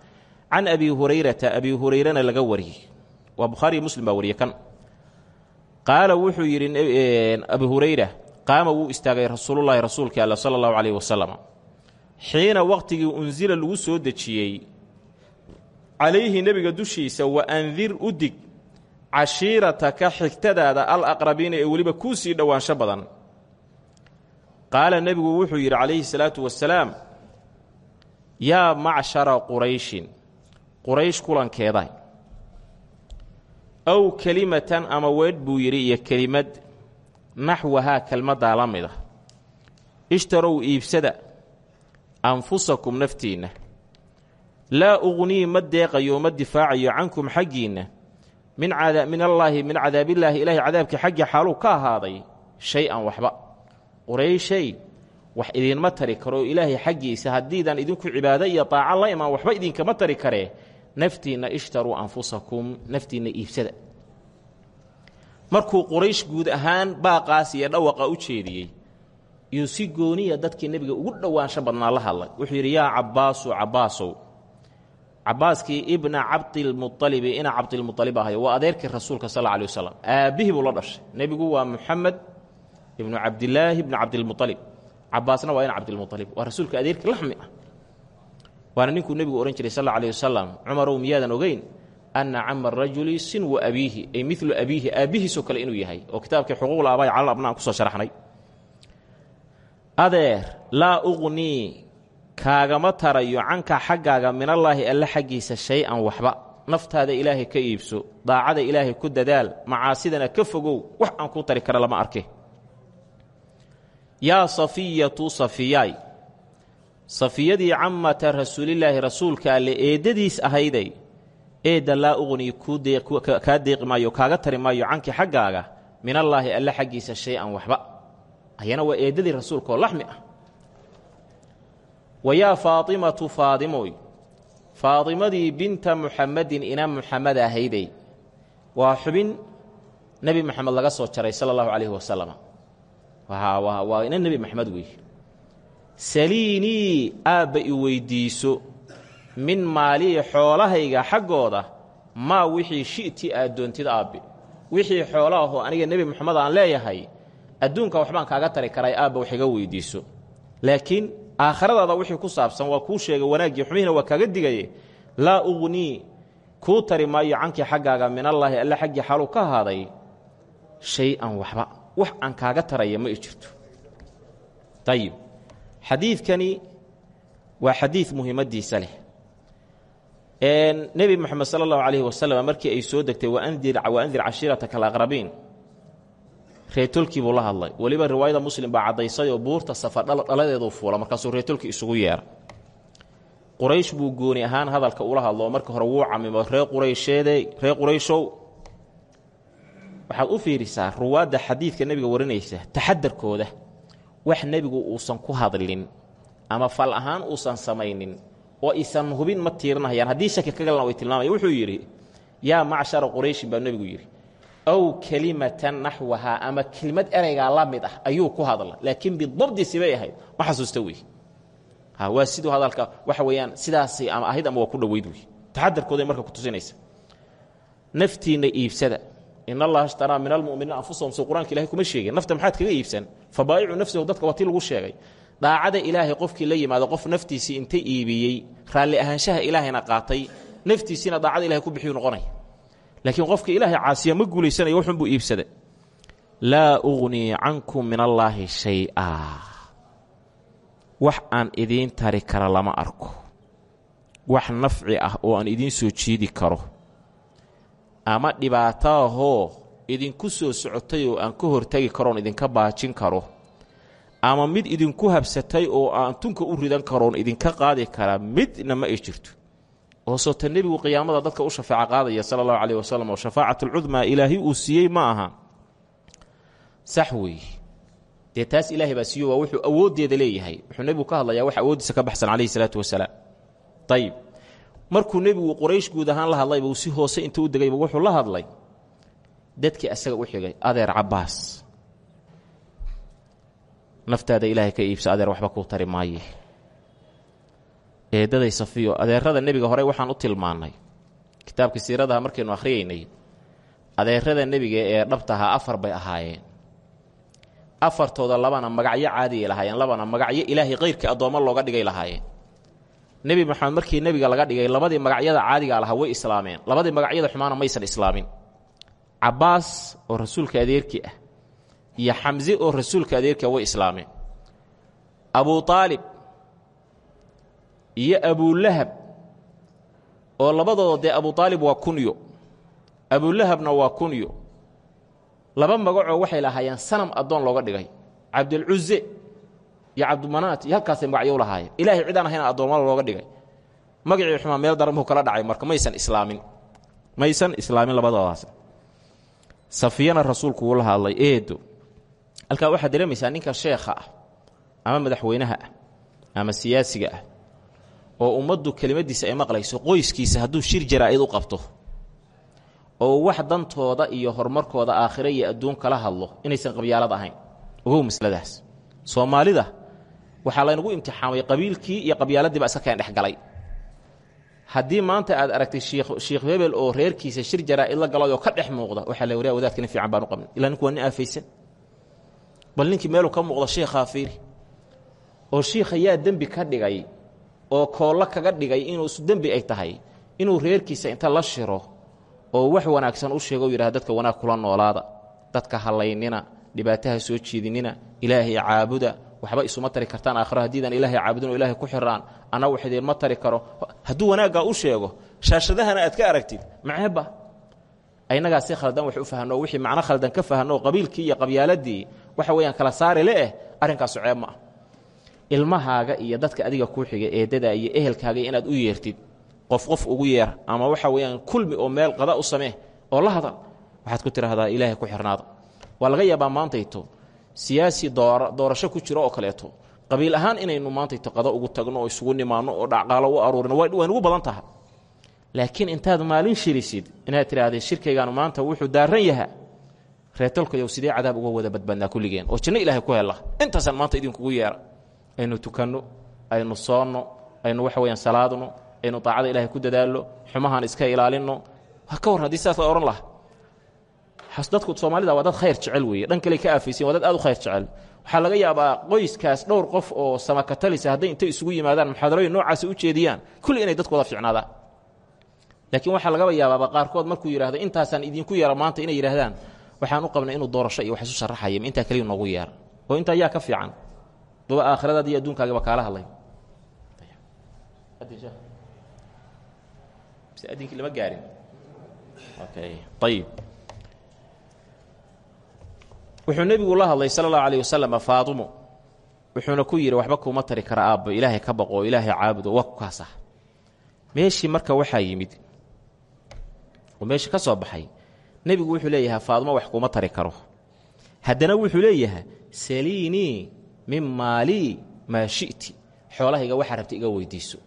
can abi hurayrata abi hurayrana laga wariyey. Waa bukhaariyo muslim baa wariye kan. Wuxuu yidhi abi hurayra qaama wuu istaagay rasuulullaahi rasuulkii alla sala allahu calayhi xiina waqtigii unsila lagu soo dejiyey calayhi nebiga dushiisa wa andir u dig cashiirataka xigtadaada al aqrabiina ee weliba kuu sii dhowaansho badan. Qaala nebigu wuxuu yidhi calayhi salaatu wasalaam yaa macshara qurayshin quraysh kulankeeda aw kelimatan ama weedh buu yidhi iyo kelimad naxwahaa kelmaddaa la mid a ishtarow iibsada anfusakum naftiinna laa uqnii ma deeqayo ma difaacayo cankum xaggiinna. Min allaahi min cadaabillaahi ilaahay cadaabkii xaggii xaaluu ka ahaaday shay-an waxba. Qurayshay wax idiinma tari karo. Ilaahay xaggiisa haddiidan idinku cibaado iyo daaco la imaan waxba idinkama tari karee naftiinna ishtaruu anfusakum naftiinna iibsada. Markuu quraysh guud ahaan baaqaas iyo dhawaqa u jeediyey iyuu si gooniya dadkii nebiga ugu dhowaansho badnaa la hadlay. Wuxuu yidhi yaa cabbaasu cabbaasow cabbaaskii ibna cabdilmualibi ina cabdilmualib ahayo waa adeerkii rasuulka sal alay wasalam aabbihii buu la dhashay. Nebigu waa muxamed ibnu cabdilaahi ibnu cabdilmualib cabbaasna waa ina cabdilmualib waa rasuulka adeerkii laxmi ah. Waana ninkuu nebigu odhan jiray sal alay wasalam cumarow miyaadan ogeyn? Anna cama rajuli sinwu abiihi. Ay milu abiihi aabbihiisoo kale inuu yahay. Oo kitaabkii xuquuqla abaay calal abna aan sharaxnay. Adeer laa uqnii kaagama tarayo canka xaggaaga minallaahi alle xaggiisa shay-an waxba. Naftaada ilaahay ka iibso daacada ilaahay ku dadaal macaasidana ka fogow wax aan kuu tari kara lama arke. Yaa safiyatu safiyaay safiyadii cammata rasuulilaahi rasuulka alle eeddadiis ahayday eedda laa uqnii kaa deeqi maayo kaaga tari maayo canki xaggaaga minallaahi alle xaggiisa shay-an waxba. Ayana waa eeddadii rasuulkaoo laxmi ah wa yaa faatimatu faadimoy faadimadii binta muxamedin ina muxamed ahayday waa xubin nebi moxamed laga soo jaray sala allahu calayhi wasalam waa ina nebi moxamed wey saliinii aabba i weyddiiso min maalii xoolahayga xaggooda maa wixii shi'ti aad doontid aabbe wixii xoolaahoo aniga nebi moxamed aan leeyahay adduunka waxbaan kaaga tari karay aabba wax iga laakiin aakhiradaada wixii ku saabsan waa kuu sheegay wanaaggii xumihina waa kaaga digaye laa uqnii kuu tari maayo cankii xaggaaga minallaahi alle xaggii xaluu ka ahaaday shay-an waxba wax aan kaaga taraya ma i jirto. Ayib xadiidkani waa xadiid muhiimaddiisa leh. Nebi moxamed sala allahu calayhi wasalam markii ay soo degtay waandir cashiirataka alaqrabiin reetolkii buu la hadlay. Weliba riwaayada muslim baa caddaysay oo buurta safar dhaladeedu fuula markaasuu reetolkii isugu yeera quraysh buu gooni ahaan hadalka ula hadlo oo marka hore wuu camimo ree quraysheede ree qurayshow. Waxaad u fiirisaa ruwaadda xadiidka nebiga warinaysa taxadarkooda wax nebigu uusan ku hadlin ama fal ahaan uusan samaynin oo isan hubin ma tiirinahayaan haddii shaki ka galna way tilmaamaya. Wuxuu yidhi yaa macshara qurayshin baa nebigu yidhi ow kelimatan naxwahaa ama kelimad ereygaa la mid ah ayuu ku hadla laakiin bidabdi sibay ahayd. Ma xasuusta wey waa siduu hadalka waxa weeyaan sidaasay ama ahayd ama waa ku dhoweyd wey taxadarkooday marka ku tusinaysa. Naftiinna iibsada. In allaha ishtaraa min almuminiina anfusahum soo qur'anka ilahay kuma sheegin nafta maxaad kaga iibsan? Fabaayicu nafsahu dadka waa tii lagu sheegay. Daacada ilaahay qofkii la yimaado qof naftiisii inta iibiyey? Raalli ahaanshaha ilaahayna qaatay. Naftiisiina daacada ilahay ku bixiyu noqonaya laakiin qofka ilaahay caasiya ma guulaysanaya wuxunbuu iibsada laa ugnii cankum min allaahi shay-a. Wax aan idiin tari kara lama arko. Wax nafci ah oo aan idiin soo jiidi karo. Ama dhibaataahoo idinku soo socotay oo aan ka hortegi karoon idinka baajin karo. Ama mid idinku habsatay oo aan tunka u ridan karoon idinka qaadi kara midna ma ay jirto oo soota nebigu qiyaamada dadka u shafaaco qaadaya sala allahu caleyh wasalam oo shafaacat alcudmaa ilaahay uu siiyey ma aha. Sax weeye dee taas ilaahay baa siiyo waa wuxuu awooddeeda leeyahay. Wuxuu nebigu ka hadlayaa wax awooddiisa ka baxsan calayhi salaatu wasalaam ayib markuu nebigu quraysh guud ahaan la hadlayba uu si hoose inta u degayba wuxuu la hadlay dadkii asaga u xigay adeer cabbaas. Naftaada ilaahay ka iibsa adeer waxba kuu tari maaye eeddaday safiyo adeerada nebiga hore waxaan u tilmaannay kitaabkii siiradaha markaynu akhriyaynay adeerada nebiga ee dhabtahaa afar bay ahaayeen. Afartooda labana magacyo caadiyay lahaayeen labana magacyo ilaahay kayrkii addoommo looga dhigay lahaayeen. Nebi maxamed markii nebiga laga dhigay labadii magacyada caadiga lahaa way islaameen. Labadii magacyada xumaana maysan islaamin. Cabbaas oo rasuulka adeerkii ah iyo xamse oo rasuulka adeerkii ah way islaameen. Abuu aalib iyo abulahab oo labadooda dee abu aalib waa kunyo. Abulahabna waa kunyo. Laba magacoo waxay lahaayeen sanam addoon looga dhigay. Cabdilcuze iyo cabdimanaat iyo halkaasay magacyo lahaayeen. Ilahay cidaan ahayna addoommada looga dhigay. Magacii xumaa meel daran buu kala dhacay marka maysan islaamin. Maysan islaamin labadoodaas. Safiyana rasuulku uu la eedo halkaa waxaad dareemaysaa ninka sheekha ah ama madaxweynaha ah ama siyaasiga ah oo ummaddu kelimadiisa ay maqlayso qoyskiisa hadduu shir jaraa'id u qabto oo wax dantooda iyo horumarkooda aakhire iyo adduun kala hadlo inaysan qabyaalad ahayn. Ogow masladaas soomaalida waxaa laynagu imtixaamay qabiilkii iyo qabyaaladiiba iska keen dhexgalay haddii maanta aad aragtay shiikh hebel oo reerkiisa shir jaraa'id la galay oo ka dhex muuqda waxaa la waryaa wadaadka nin fiican baan u qabnay. Ilaa ninku waa aafaysan. Bal ninkii meeluu ka muuqda shiikhaa fiiri oo shiikha yaa dembi ka dhigay oo koollo kaga dhigay inuu dembi ay tahay inuu reerkiisa inta la shiro oo wax wanaagsan u sheego o yidhahda dadka wanaag kula noolaada dadka hallaynina dhibaataha soo jeedinina ilaahay caabuda waxba isuma tari kartaan aakhiro haddiidaan ilaahay caabudin oo ilaahay ku xiraan anna wax idiinma tari karo. Hadduu wanaaggaa u sheego shaashadahana aad ka aragtid maceebba innagaa si khaldan wax u fahanno wixii macno khaldan ka fahanno qabiilkii iyo qabyaaladii waxa weeyaan kala saari leeh arrinkaasu ceeb ma ah ilmahaaga iyo dadka adiga kuu xiga eedada iyo ehelkaaga inaad u yeertid. Qof qof ugu yeer ama waxa weeyaan kulmi oo meel qada u samee oo la hadal waxaad ku tidhaahdaa ilaahay ku xirnaada waa laga yaabaa maantayto siyaasi doorasho ku jiro oo kaleeto. Qabiil ahaan inaynu maantayto qado ugu tagno oo isugu nimaanno oo dhaqaalo u aruurino way nugu badan taha laakiin intaad maalin shirisid inaad tidhaahdee shirkaygaanu maanta wuxuu daaran yaha reetolkayow sidee cadaab uga wada badbaadnaa kulligeen? Oo janno ilaahay ku hella intaasaan maanta idinkugu yeera aynu tukanno aynu soonno aynu waxa weyaan salaadno aynu daacada ilaahay ku dadaalno xumahaan iska ilaalinno. Ka warran haddii sidaas la odhan laha dadku soomaalida waa dad khayr jecel weeye. Dhan kale ka aafaysan waa dad aad u khayr jecel. Waxaa laga yaabaa qoyskaas dhowr qof oo samakatalisa hadday intay isugu yimaadaan muxaadarooyin noocaasi u jeediyaan kulli inay dadku wada fiicnaadaan laakiin waxaa lagaba yaabaaba qaarkood markuu yidhahdo intaasaan idinku yeera maanta inay yidhahdaan waxaan u qabnay inuu doorasho iyo wax isu sharaxaya ma intaa noogu yeera oo intaa yaa ka fiican duba aakhiradaad iyo adduunkaagaba kaala hadlay. Adinkii lama gaarin. Ayib wuxuu nebigu la hadlay sala allahu alayh wasalam faatimo wuxuuna ku yidhi waxba kuuma tari kara aabbo ilaahay ka baqo oo ilaahay caabudo waa meeshii marka waxaa yimid oo meesha ka soo baxay nebigu wuxuu leeyahay faadimo wax kuuma tari karo. Haddana wuxuu leeyahay saliinii min maalii maa shi'ti. Xoolahayga waxaa rabta iga weydiiso.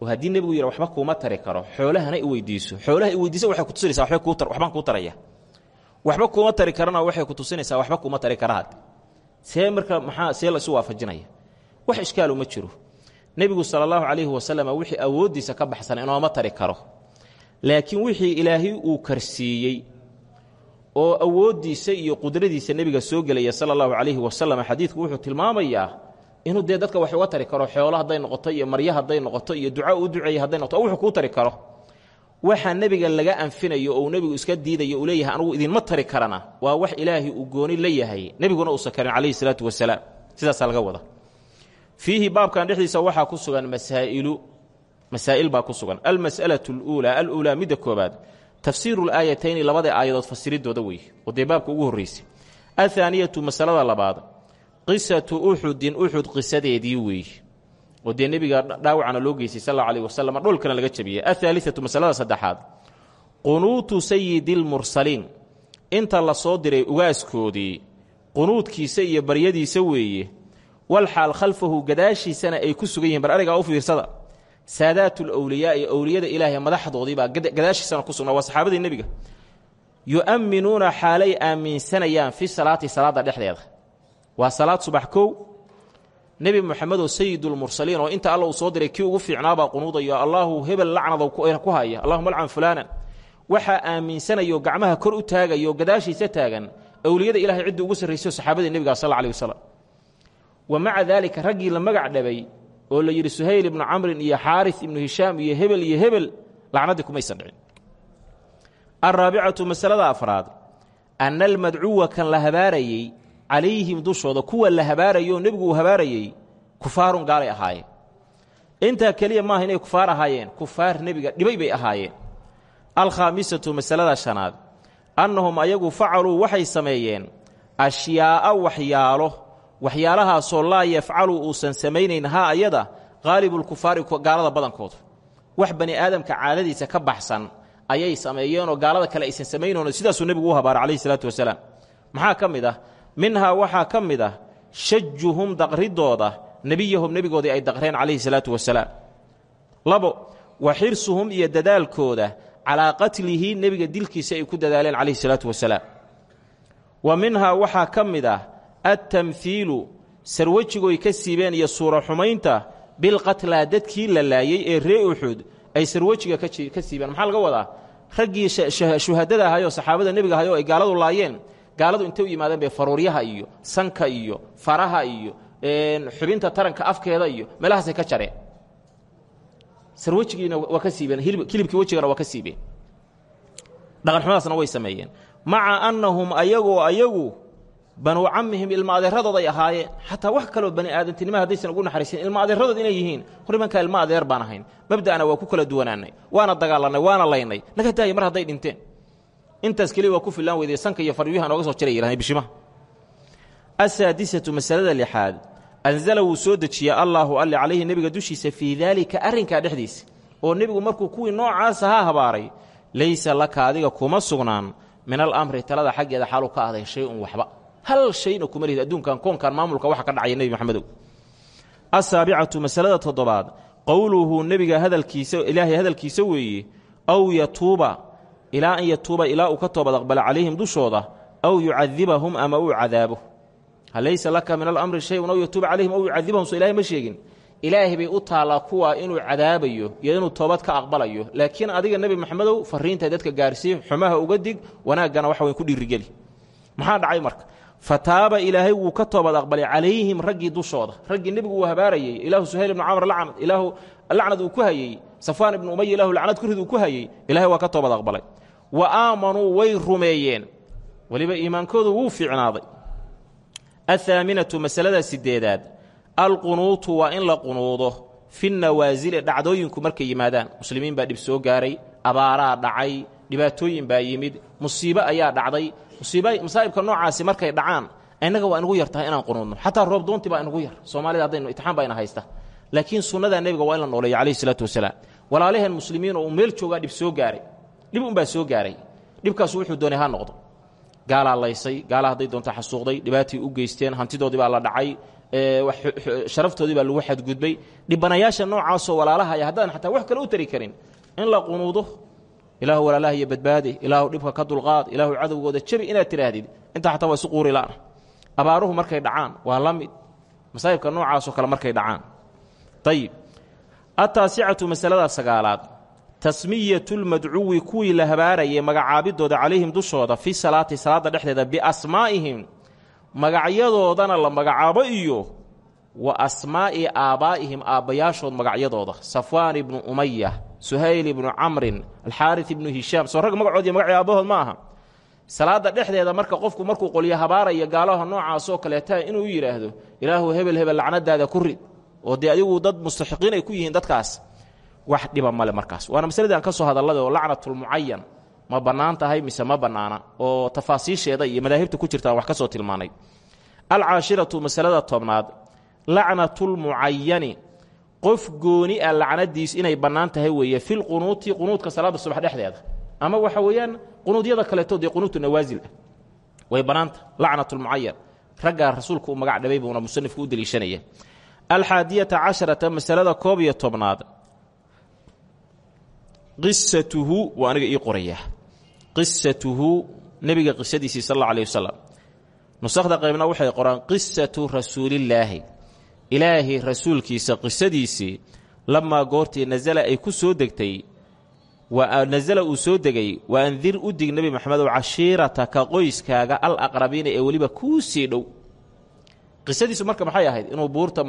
Oo haddii nebigu yidha waxba kuuma tari karo. Xoolahana i weydiiso. Xoolaha i weydiisa waxay ku tusinaysaa waxbaan kuu taraya. Waxba kuuma tari karana waxay ku tusinaysaa waxba kuuma tari karaad see maxaa see laisu waafajinaya. Wax ishkaalu ma jiro. Nebigu sala allahu calayhi wasalam wixii awooddiisa ka baxsan inooma tari karo. Laakiin wixii ilaahay uu karsiiyey oo awooddiisa iyo qudradiisa nebiga soo gelaya sala allahu calayhi wasalam xadiidku wuxuu tilmaamayaa inuu dee dadka wax uga tari karo xoolo hadday noqoto iyo maryo hadday noqoto iyo duca u duceeye hadday noqoto wuxuu kuu tari karo. Waxaa nebiga laga anfinayo oo nebigu iska diidayo uu leeyahay anugu idinma tari karana waa wax ilaahay uu gooni la yahay. Nebiguna uusan karin calayhi salaatu wasalaam. Sidaasaa laga wada. Fiihi baabkan dhexdiisa waxaa ku sugan masaa'ilu. Masaa'il baa ku sugan. Almas'alatu aluulaa. Aluulaa midda koobaad tafsiiru laayatayni labada aayadood fasiridooda weeye oo dee baabka ugu horraysay athaaniyatu masalada labaad qisatu uxudin uxud qisadeedii weeye oo dee nebiga dhaawacana loo geystay sal allau alayh wasalam dholkana laga jabiyey. Ahaaliatu masalada saddexaad qunuutu sayidi lmursaliin inta la soo diray ugaaskoodii qunuudkiisa iyo baryadiisa weeye walxaal khalfahu gadaashiisana ay ku sugan yihiin bar arigaa u fiirsada saadaatu lwliyaai owliyada ilaahay madaxdoodiibaa gadaashiisana ku sugnaa waa saxaabadii nebiga. Yu'amminuuna xaalay aaminsanayaan fi salaati salaadda dhexdeeda. Waa salaad subax kow. Nebi moxamedoo sayidulmursaliin oo inta alla uu soo diray kii ugu fiicnaabaa qunuudayo allaahu hebel lacnada ku haya allahuma alcan fulaanan. Waxaa aaminsanayao gacmaha kor u taagayo gadaashiisa taagan owliyada ilahay ciddii ugu sarraysayo saxaabadii nebiga sal alih wasalam wa maca daalika raggii la magac dhabay oo la yidhi suhayl ibnu camrin iyo xaaris ibnu hishaam iyo hebel iyo hebel lacnaddii kumaysan dhicin. Alraabicatu masalada afraad anna almadcuwa kan la habaarayey calayhim dushooda kuwa la habaarayo oo nebigu uu habaarayey kufaarun gaalay ahaayeen. Intaa keliya maaha inay kufaar ahaayeen kufaar nebiga dhibay bay ahaayeen. Alkhaamisatu masalada shanaad annahum ayagu facaluu waxay sameeyeen ashyaa'a waxyaalo waxyaalahaasoo laa yafcalu uusan samaynayn haa ayada qaalibulkufaari gaalada badankooda wax bani aadamka caadadiisa ka baxsan ayay sameeyeenoo gaalada kale aysan samaynoon sidaasuu nebigu u habaaray calayhi salaatu wasalaam. Maxaa ka mid ah? Minhaa waxaa ka mid ah shajuhum daqridooda nebiyahum nebigoodii ay daqreen calayhi salaatu wasalaam. Labo wa xirsuhum iyo dadaalkooda calaa qatlihi nebiga dilkiisa ay ku dadaaleen calayhi salaatu wasalaam. Wa minhaa waxaa ka attamhiilu sarwejigoy ka siibeen iyo suura xumaynta bilqatlaa dadkii la laayey ee ree uxud ay sarwejiga ka siibeen maxaa laga wadaa raggii shuhadada ahayoo saxaabada nebiga ahayoo ay gaaladu laayeen gaaladu intay u yimaadeen bay faruuryaha iyo sanka iyo faraha iyo xubinta taranka afkeeda iyo meelahaasay ka jareen sarwejigiina waa siibeen kilibkii wejigana waa ka siibeen dhaqanxumadaasna way sameeyeen maca annahum ayagoo ayagu banuu cammihim ilma adeeradooda ay ahaayeen. Xataa wax kaloo bani aadamtinima haddaysan ugu naxariisin ilma adeeradood inay yihiin hor imankaa ilma adeer baan ahayn. Mabda'na waa ku kala duwanaannay waana dagaalannay waana laynay. Naga daaya mar hadday dhinteen. Intaas keliya waa ku fillaan weyday sanka iyo faryuha nooga soo jiray yidhahdeen bishimaha asaadisatu masalada lixaad anzala wuu soo dejiya allaahu alle calayhi nebiga dushiisa fii daalika arrinkaa dhexdiisa. Oo nebigu markuu kuwii noocaas ahaa habaaray laysa laka adiga kuma sugnaan min alamri talada xaggeeda xaaluu ka ahday shay-un waxba hal shayna kuma lihid adduunkan koonkan maamulka waxa ka dhacaya nebi maxamedow? Asaabicatu masalada toddobaad. Qowluhu nebiga hadalkiisa ilaahay hadalkiisa weeye aw yatuuba ilaa an yatuuba ilaa uu ka toobad aqbala calayhim dushooda aw yucadibahum ama uu cadaabo. Halaysa laka min alamri shayun aw yatuuba calayhim aw yucadibahum so ilahay ma sheegin. Ilaahay bay u taallaa kuwa inuu cadaabayo iyo inuu toobad ka aqbalayo. Laakiin adiga nebi maxamedow fariinta dadka gaarsii xumaha uga dig wanaaggana waxa weyn ku dhiirigeli. Maxaa dhacay marka fataaba ilaahay wuu ka toobad aqbalay calayhim raggii dushooda. Raggii nebigu uu habaarayey ilaahu suhayl ibnu camr lacnad ilaahu lacnad uu ku hayey safwaan ibnu umaya ilaahu lacnad kurid uu ku hayey ilahay waa ka toobad aqbalay. Wa aamanuu way rumeeyeen. Weliba iimaankoodu wuu fiicnaaday. Athaaminatu masalada sideedaad. Alqunuutu waa in la qunuudo. Fi nawaasili dhacdooyinku markay yimaadaan. Muslimiin baa dhib soo gaaray. Abaaraa dhacay. Dhibaatooyin baa yimid. Musiibo ayaa dhacday masaa'ibka noocaasi markay dhacaan innaga waa inugu yar tahay inaan qunuudno xataa roob doontii baa inugu yar. Soomaalida haddaynu itixaan baa ina haysta. Laakiin sunnadaa nebiga waa in la nooleeya calayhi salaatu wasalaam. Walaalaheen muslimiin oo uu meel joogaa dhib soo gaaray. Dhib unbaa soo gaaray. Dhibkaasu wuxuu doonay ha noqdo. Gaalaa laysay gaalaa hadday doonto xasuuqday dhibaatay u geysteen hantidoodii baa la dhacay sharaftoodii baa lagu xadgudbay. Dhibanayaasha noocaasoo walaalahaya haddaan xataa wax kale u tari karin. In la qunuudo ilaahu walaalaha iyo badbaade ilaahu dhibka ka dulqaad ilaahu cadowgooda jabi inaad tidhaahdid intaa xataa waa isu quuri la'na abaaruhu markay dhacaan waa la mid masaa'ibka noocaasoo kale markay dhacaan ayib ataasicatu masalada sagaalaad tasmiyatulmadcuwi kuwii la habaarayay magacaabidooda calayhim dushooda fi salaati salaadda dhexdeeda biasmaa'ihim magacyadoodana la magacaabo iyo wa asmaa'i aabbaa'ihim aabbayaashood magacyadooda safwaan ibnu umaya suhayl ibnu camrin alxaaris ibnu hishaam. Soo rag magacoodiiyo magacii aabbahood ma aha. Salaadda dhexdeeda marka qofku markuu qolyo habaaraya gaalaha noocaasoo kaleeta inuu yidhaahdo ilaahu hebel hebel lacnadaada ku rid. Oo dee adigu dad mustaxiqiin ay ku yihiin dadkaas. Wax dhiba male markaas. Waana masaladii aan ka soo hadallada oo lacnatulmucayan ma bannaan tahay mise ma bannaana oo tafaasiisheeda iyo madaahibta ku jirta aan wax ka soo tilmaanay. Alcaashiratu masalada tobnaad lacnatulmucayani qof gooni ah lacnadiis inay bannaan tahay weeye filqunuuti qunuudka salaadda subax dhexdeeda. Ama waxa weeyaan qunuudyada kaleeto dee qunuutu nawaasil ah. Way bannaanta lacnatulmucayan raggaa rasuulka uu magac dhabay buuna musanifku u deliishanaya alxaadiyata casharata masalada koob iyo tobnaad. Qisatuhu waa aniga ii qorayaa qisatuhu nebiga qisadiisii sal alla alih wasalam nusakhda qaybna waxay qoraan qisatu rasuulillaahi ilaahay rasuulkiisa qisadiisii lamaa goortii nasala ay ku soo degtay nasala uu soo degay wa andir u dig nebi maxamedow cashiirataka qoyskaaga al aqrabiina ee weliba kuu sii dhow. Qisadiisu marka maxay ahayd? Inuu buurta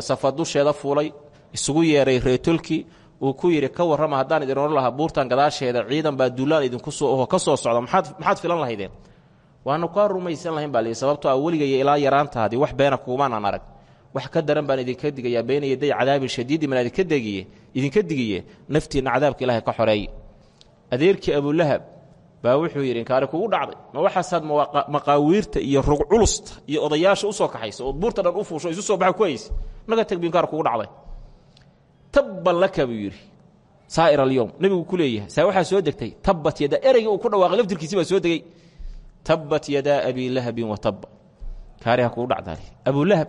safa dusheeda fuulay isugu yeeray reetolkii uu ku yidhi ka warrama haddaan idin odhan lahaa buurtan gadaasheeda ciidan baa duulaan idinku soo oho ka soo socda. Maxaad filan lahaydeen? Waanu kaa rumaysan lahayn baa lii sababtoo ah weligaya ilaa yaraantaadii wax beena kugumaanaan arag wax ka daran baan idinka digayaa beena yaday cadaabin shadiidin baan idinka degiye idinka digiye naftiinna cadaabka ilaahay ka xoreeye adeerkii abulahab baa wuxuu yidhi inkaari kugu dhacday ma waxaasaad maqaawiirta iyo rog culusta iyo odayaasha u soo kaxaysa ood buurta dhan u fuusho isu soo baxa ku naga teg bu inkaar dhacday. Tabban laka buu yidhi saa'ir alyowm nebigu ku leeyahay saa waxaa soo degtay tabbat yadaa ereygii uu ku dhawaaqay laftirkiisi baa soo degey tabbat yadaa abii lahabin wa tabba. Kaari ha kugu dhacdaali abulahab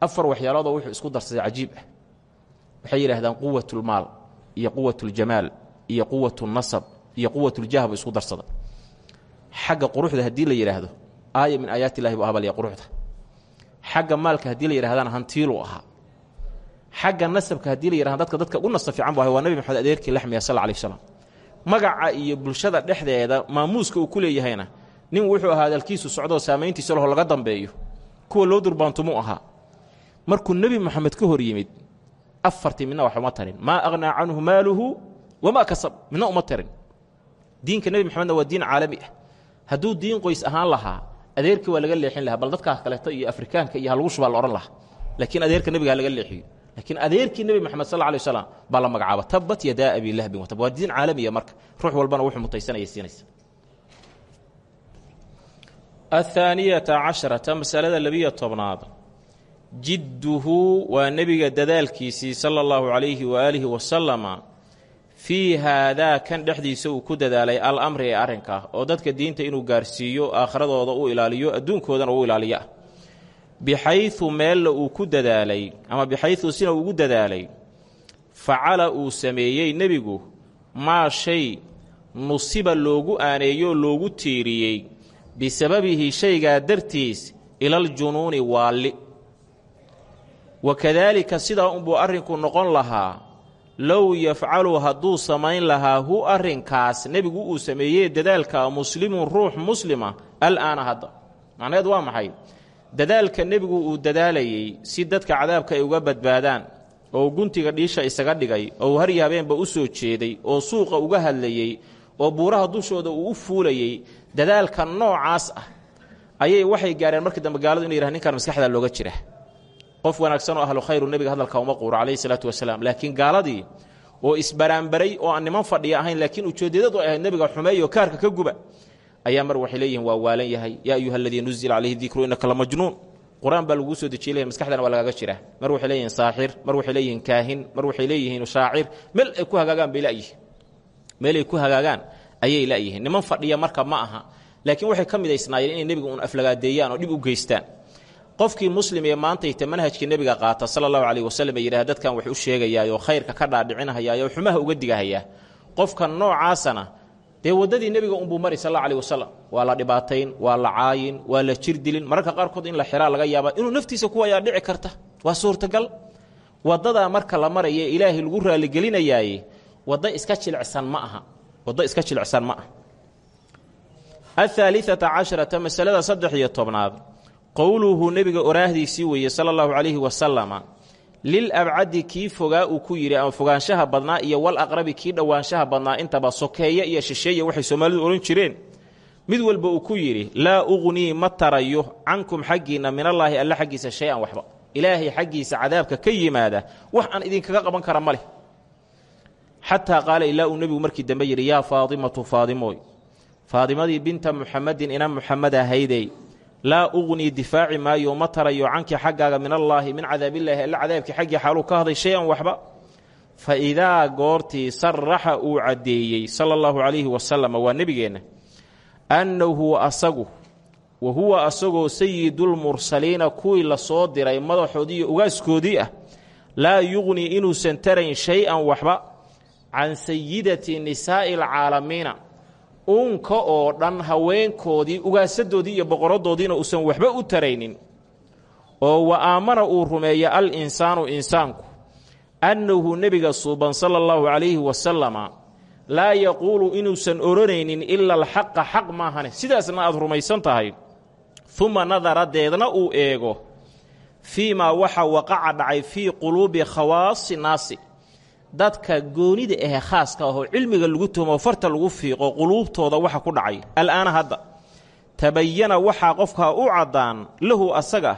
afar waxyaaloodoo wuxuu isku darsaday cajiib ah. Waxay yidhaahdaan quwatulmaal iyo quwatuljamaal iyo quwatulnasab iyo quwatuljahbu isku darsada. Xagga quruxda haddii la yidhaahdo aaya min aayaati illahi bu abalya quruxda. Xagga maalka haddii la yidhahdana hantiiluu ahaa. Xagga nasabka haddii la yidhahda dadka dadka ugu nasa fiican waa nebi maxamed adeerkii laxmiya sal alay slam magaca iyo bulshada dhexdeeda maamuuska uu ku leeyahayna nin wuxuu ahaa hadalkiisu socdoo saamayntiisa laho laga dambeeyo kuwa loo durbaantumuu ahaa markuu nebi moxamed ka hor yimid afartii midna wax uma tarin. Maa aghnaa canhu maaluhu wamaa kasab. Midna uma tarin. Diinka nebi moxamedna waa diin caalami ah. Hadduu diin qoys ahaan lahaa adeerkii waa laga leexin lahaa. Bal dadkaa kaleeto iyo afrikaanka iyo halagu shubaa la odhan lahaa. Laakiin adeerka nebiga ha laga leexiyo. Laakiin adeerkii nebi moxamed sal alay waslam baa la magacaaba. Tabat yadaa abi lahbin watab waa diin caalamiya marka. Ruux walbana wuxuu mutaysanaya siinaysa. Athaaniyata casharata masalada labiyo tobnaad jidduhu waa nebiga dadaalkiisii sala allahu calayhi waaalihi wasalama fii haadaa kan dhexdiisa uu ku dadaalay al amri ee arrinka oo dadka diinta inuu gaarsiiyo aakhiradooda u ilaaliyo adduunkoodana u ilaaliya bixaydu meella uu ku dadaalay ama bixaydu sina ugu dadaalay facala uu sameeyey nebigu maa shay nusiba loogu aaneeyo loogu tiiriyey bisababihi shaygaa dartiis ilaljunuuni waalli wakadaalika sidaa unbuu arrinku noqon lahaa low yafcalu hadduu samayn lahaa hu arrinkaas nebigu uu sameeyey dadaalka muslimun ruux muslima al'aana hadda. Macnaheed waa maxay? Dadaalka nebigu uu dadaalayey si dadka cadaabka ay uga badbaadaan oo guntiga dhiisha isaga dhigay oo harya habeenba u soo jeeday oo suuqa uga hadlayey oo buuraha dushooda uu u fuulayey dadaalka noocaas ah ayay waxay gaareen markii dambe gaaladu inu yidhaha ninkan maskaxdaa looga jira qof wanaagsan oo ahlu khayru nebiga hadalka uma quuro calayhi salaatu wasalaam. Laakiin gaaladii oo isbaraanbaray oo aan niman fadhiya ahayn laakiin ujeeddadu ay ahayd nebiga xumeeyo kaarka ka guba ayaa mar waxay leeyihiin waa waalan yahay. Yaa ayuha aladii nuzila calayhi dikru innaka la majnuun. Qur'aan baa laguu soo dejiyay maskaxdana waa lagaaga jira mar waxay leeyihiin saaxir mar waxay leeyihiin kaahin mar waxay leeyihiin shaacir. Meel ay ku hagaagaan bay layihiin meel ay ku hagaagaan ayay layihiin niman fadhiya marka ma aha. Laakiin waxay ka midaysnaayeen inay nebiga uun aflagaadeeyaan oo dhib u geystaan qofkii muslim ee maantayta manhajkii nebiga qaata sala allahu calayh wasalam ee dadkan wax u sheegayaayoo khayrka ka dhaadhicinhayaayoo xumaha uga digahayaa qofka noocaasana dee waddadii nebiga unbuu mari sal alla alih wasalam waa la dhibaatayn waa la caayin waa la jir dilin mararka qaarkood in la xiraa laga yaaba inuu naftiisa ku wayaa dhici karta. Waa suurtagal. Waddadaa marka la maraya ilaahay lagu raaligelinayaaye waddo iska jilicsan ma aha. Waddo iska jilicsan ma ah ahaaliata casharata masalada saddex iyo qowluhu nebiga oraahdiisii weeye sala allahu calayhi wasalama lil abcadi kii fogaa uu ku yidhi ama fogaanshaha badnaa iyo wal aqrabi kii dhowaanshaha badnaa intaba sokeeye iyo shisheeye waxay soomaalidu odhan jireen. Mid walba uu ku yidhi laa uqnii ma tarayo cankum xaggiinna minallaahi alle xaggiisa shay-an waxba. Ilaahay xaggiisa cadaabka ka yimaada wax aan idinkaga qaban kara ma leh. Xataa qaala ilaa uu nebigu markii dambe yidhi yaa faadimatu faadimooy faadimadii binta muxamedin ina muxamed ahaydey laa uqnii difaaci maayo ma tarayo canki xaggaaga min allaahi min cadaabillaahi alle cadaabkii xaggii xaaluu ka hadlay shay-an waxba. Fa idaa goortii saraxa uu caddeeyey sala allahu calayhi wasalam waa nebigeenna annahu asagu wa huwa asagoo sayidulmursaliina kuwii la soo diray madaxoodii iyo ugaaskoodii ah laa yuqnii inuusan tarayn shay-an waxba can sayidati nisaa'i alcaalamiina uunka oo dhan haweenkoodii ugaasadoodii iyo boqoradoodiina uusan waxba u taraynin oo wa aamana uu rumeeya al insaanu insaanku annahu nebiga suuban sala allahu calayhi wasalama laa yaquulu inuusan odhanaynin ila alxaqa xaq maahane sidaasna aad rumaysan tahay. Uma nadara deedna uu eego fii maa waxa waqaca dhacay fii quluubi khawaasi naasi dadka goonida ahe khaaska ahoo cilmiga lagu tumo farta lagu fiiqo quluubtooda waxa ku dhacay. Al'aana hadda tabayana waxaa qofkaa u caddaan lahu asaga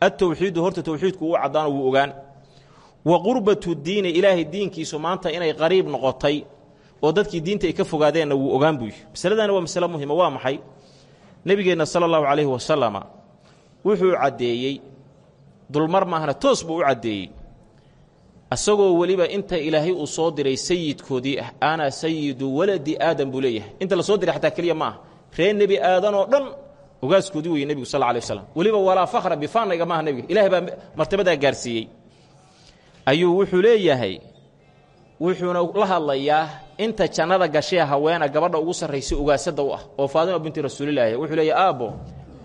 adtowxiidu horta towxiidku u caddaano wuu ogaan. Wa qurbatu diini ilaahay diinkiisu maanta inay qariib noqotay oo dadkii diinta ay ka fogaadeenna wuu ogaan buuyi masaladani waa masale muhima waa maxay? Nebigeenna sala allahu calayhi wasalama wuxuu caddeeyey dulmar maahna toos buu u caddeeyey asagoo weliba inta ilaahay uu soo diray sayidkoodii ah ana sayidu waladi aadam buu inta la soo diray xataa keliya ma aha. Reer nebi aadan oo dhan ogaaskoodii weeye nebigu sal alay waslam weliba walaa fakhra bifaanayga maaha nebiga. Ilahay baa martabadaa gaarsiiyey. Ayuu wuxuu leeyahay wuxuuna la hadlayaa inta jannada gashee haweena gabadha ugu sarraysa ugaasada u ah oo faadima binti rasuulilaahi wuxuu leeyahy aabbo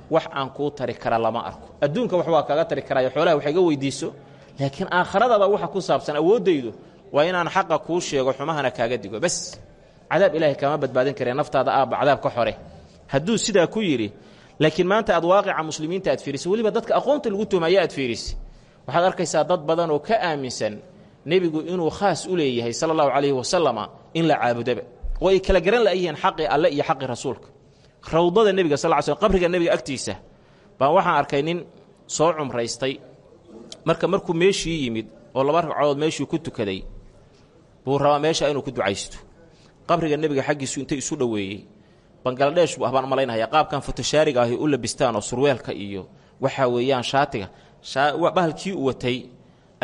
wax aan kuu tari kara lama arko. Adduunka wax waa kaaga tari karaayo xoolaha wax iga weydiiso laakiin aakhiradaada waxa ku saabsan awooddaydu waa inaan xaqa kuu sheego xumahana kaaga digo. Bas cadaab ilaahay kama badbaadin karee naftaada aabba cadaab ka xore. Hadduu sidaa ku yidhi laakiin maanta aad waaqica muslimiinta aad fiirisay dadka aqoonta lagu tuhmaya aad fiirisay waxaad dad badan oo ka aaminsan nebigu inuu khaas u leeyahay sala allahu calayhi wasalama in la caabudaba oo ay kala garan la'yihiin xaqii alle iyo xaqii rasuulka. Rawdada nebiga sal ly slm qabriga nebiga agtiisa baan waxaan arkay soo cumraystay marka markuu meeshii yimid oo laba ragcadood meeshii ku tukaday buu rabaa meesha inuu ku ducaysto. Qabriga nebiga xaggiisu intay isu dhoweeyey bangaladesh baan malaynaya qaabkan fotashaariga ahy u labistaan oo surweelka iyo waxaa weeyaan shaatiga. Bahalkii u watay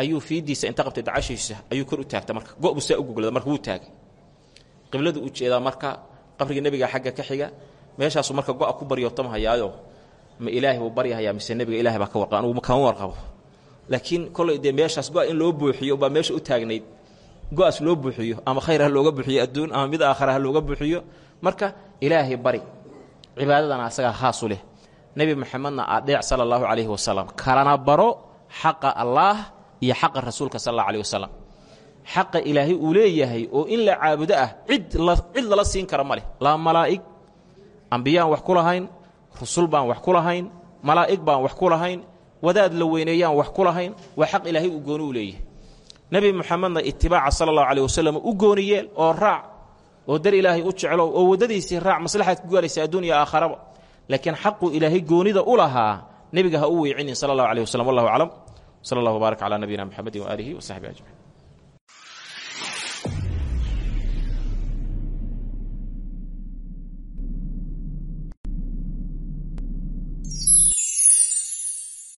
ayuu fiidiisa inta qabtay dacashiisa ayuu kor u taagta marka go'bu saa u goglada marka wuu taagay. Qibladu u jeedaa marka qabriga nebiga xagga ka xiga meeshaasuu marka go'a ku baryootamhayaayo ma ilaahay buu baryahayaa mise nebiga ilahay baa ka warqa anugu kama warqabo laakiin kollay dee meeshaas go' in loo buuxiyo baa meesha u taagnayd. Go'aas loo buuxiyo ama khayr ha looga buuxiyo adduun ama mid aakhara ha looga buuxiyo. Marka ilaahay bari cibaadadana asagaa khaasu leh. Nebi maxamedna aadheec sala allahu calayhi wasalam kalana baro xaqa allaah iyo xaqa rasuulka sal alla alih wasalam xaqa ilaahay uu leeyahay oo in la caabudo ah cid cid lala siin kara ma leh. Laa malaa'ig ambiyaan wax ku lahayn rusul baan wax ku lahayn malaa'ig baan wax ku wadaad la weyneeyaan wax ku lahayn waa xaq ilaahay uu gooni u leeyahay. Nebi moxamedna itibaaca sala allahu caleyh wasalam u gooni yeel oo raac oo dar ilaahay u jeclow oo waddadiisii raac maslaxaad ku gaaraysa adduun iyo aakharaba laakiin xaqu ilaahay goonida u lahaa nebiga ha u weycinin sala allahu aleyh waslm wallahu aclam sala allah wbaarak calaa nabiyina mxamedi waaalihi wasaxbi ajmaciin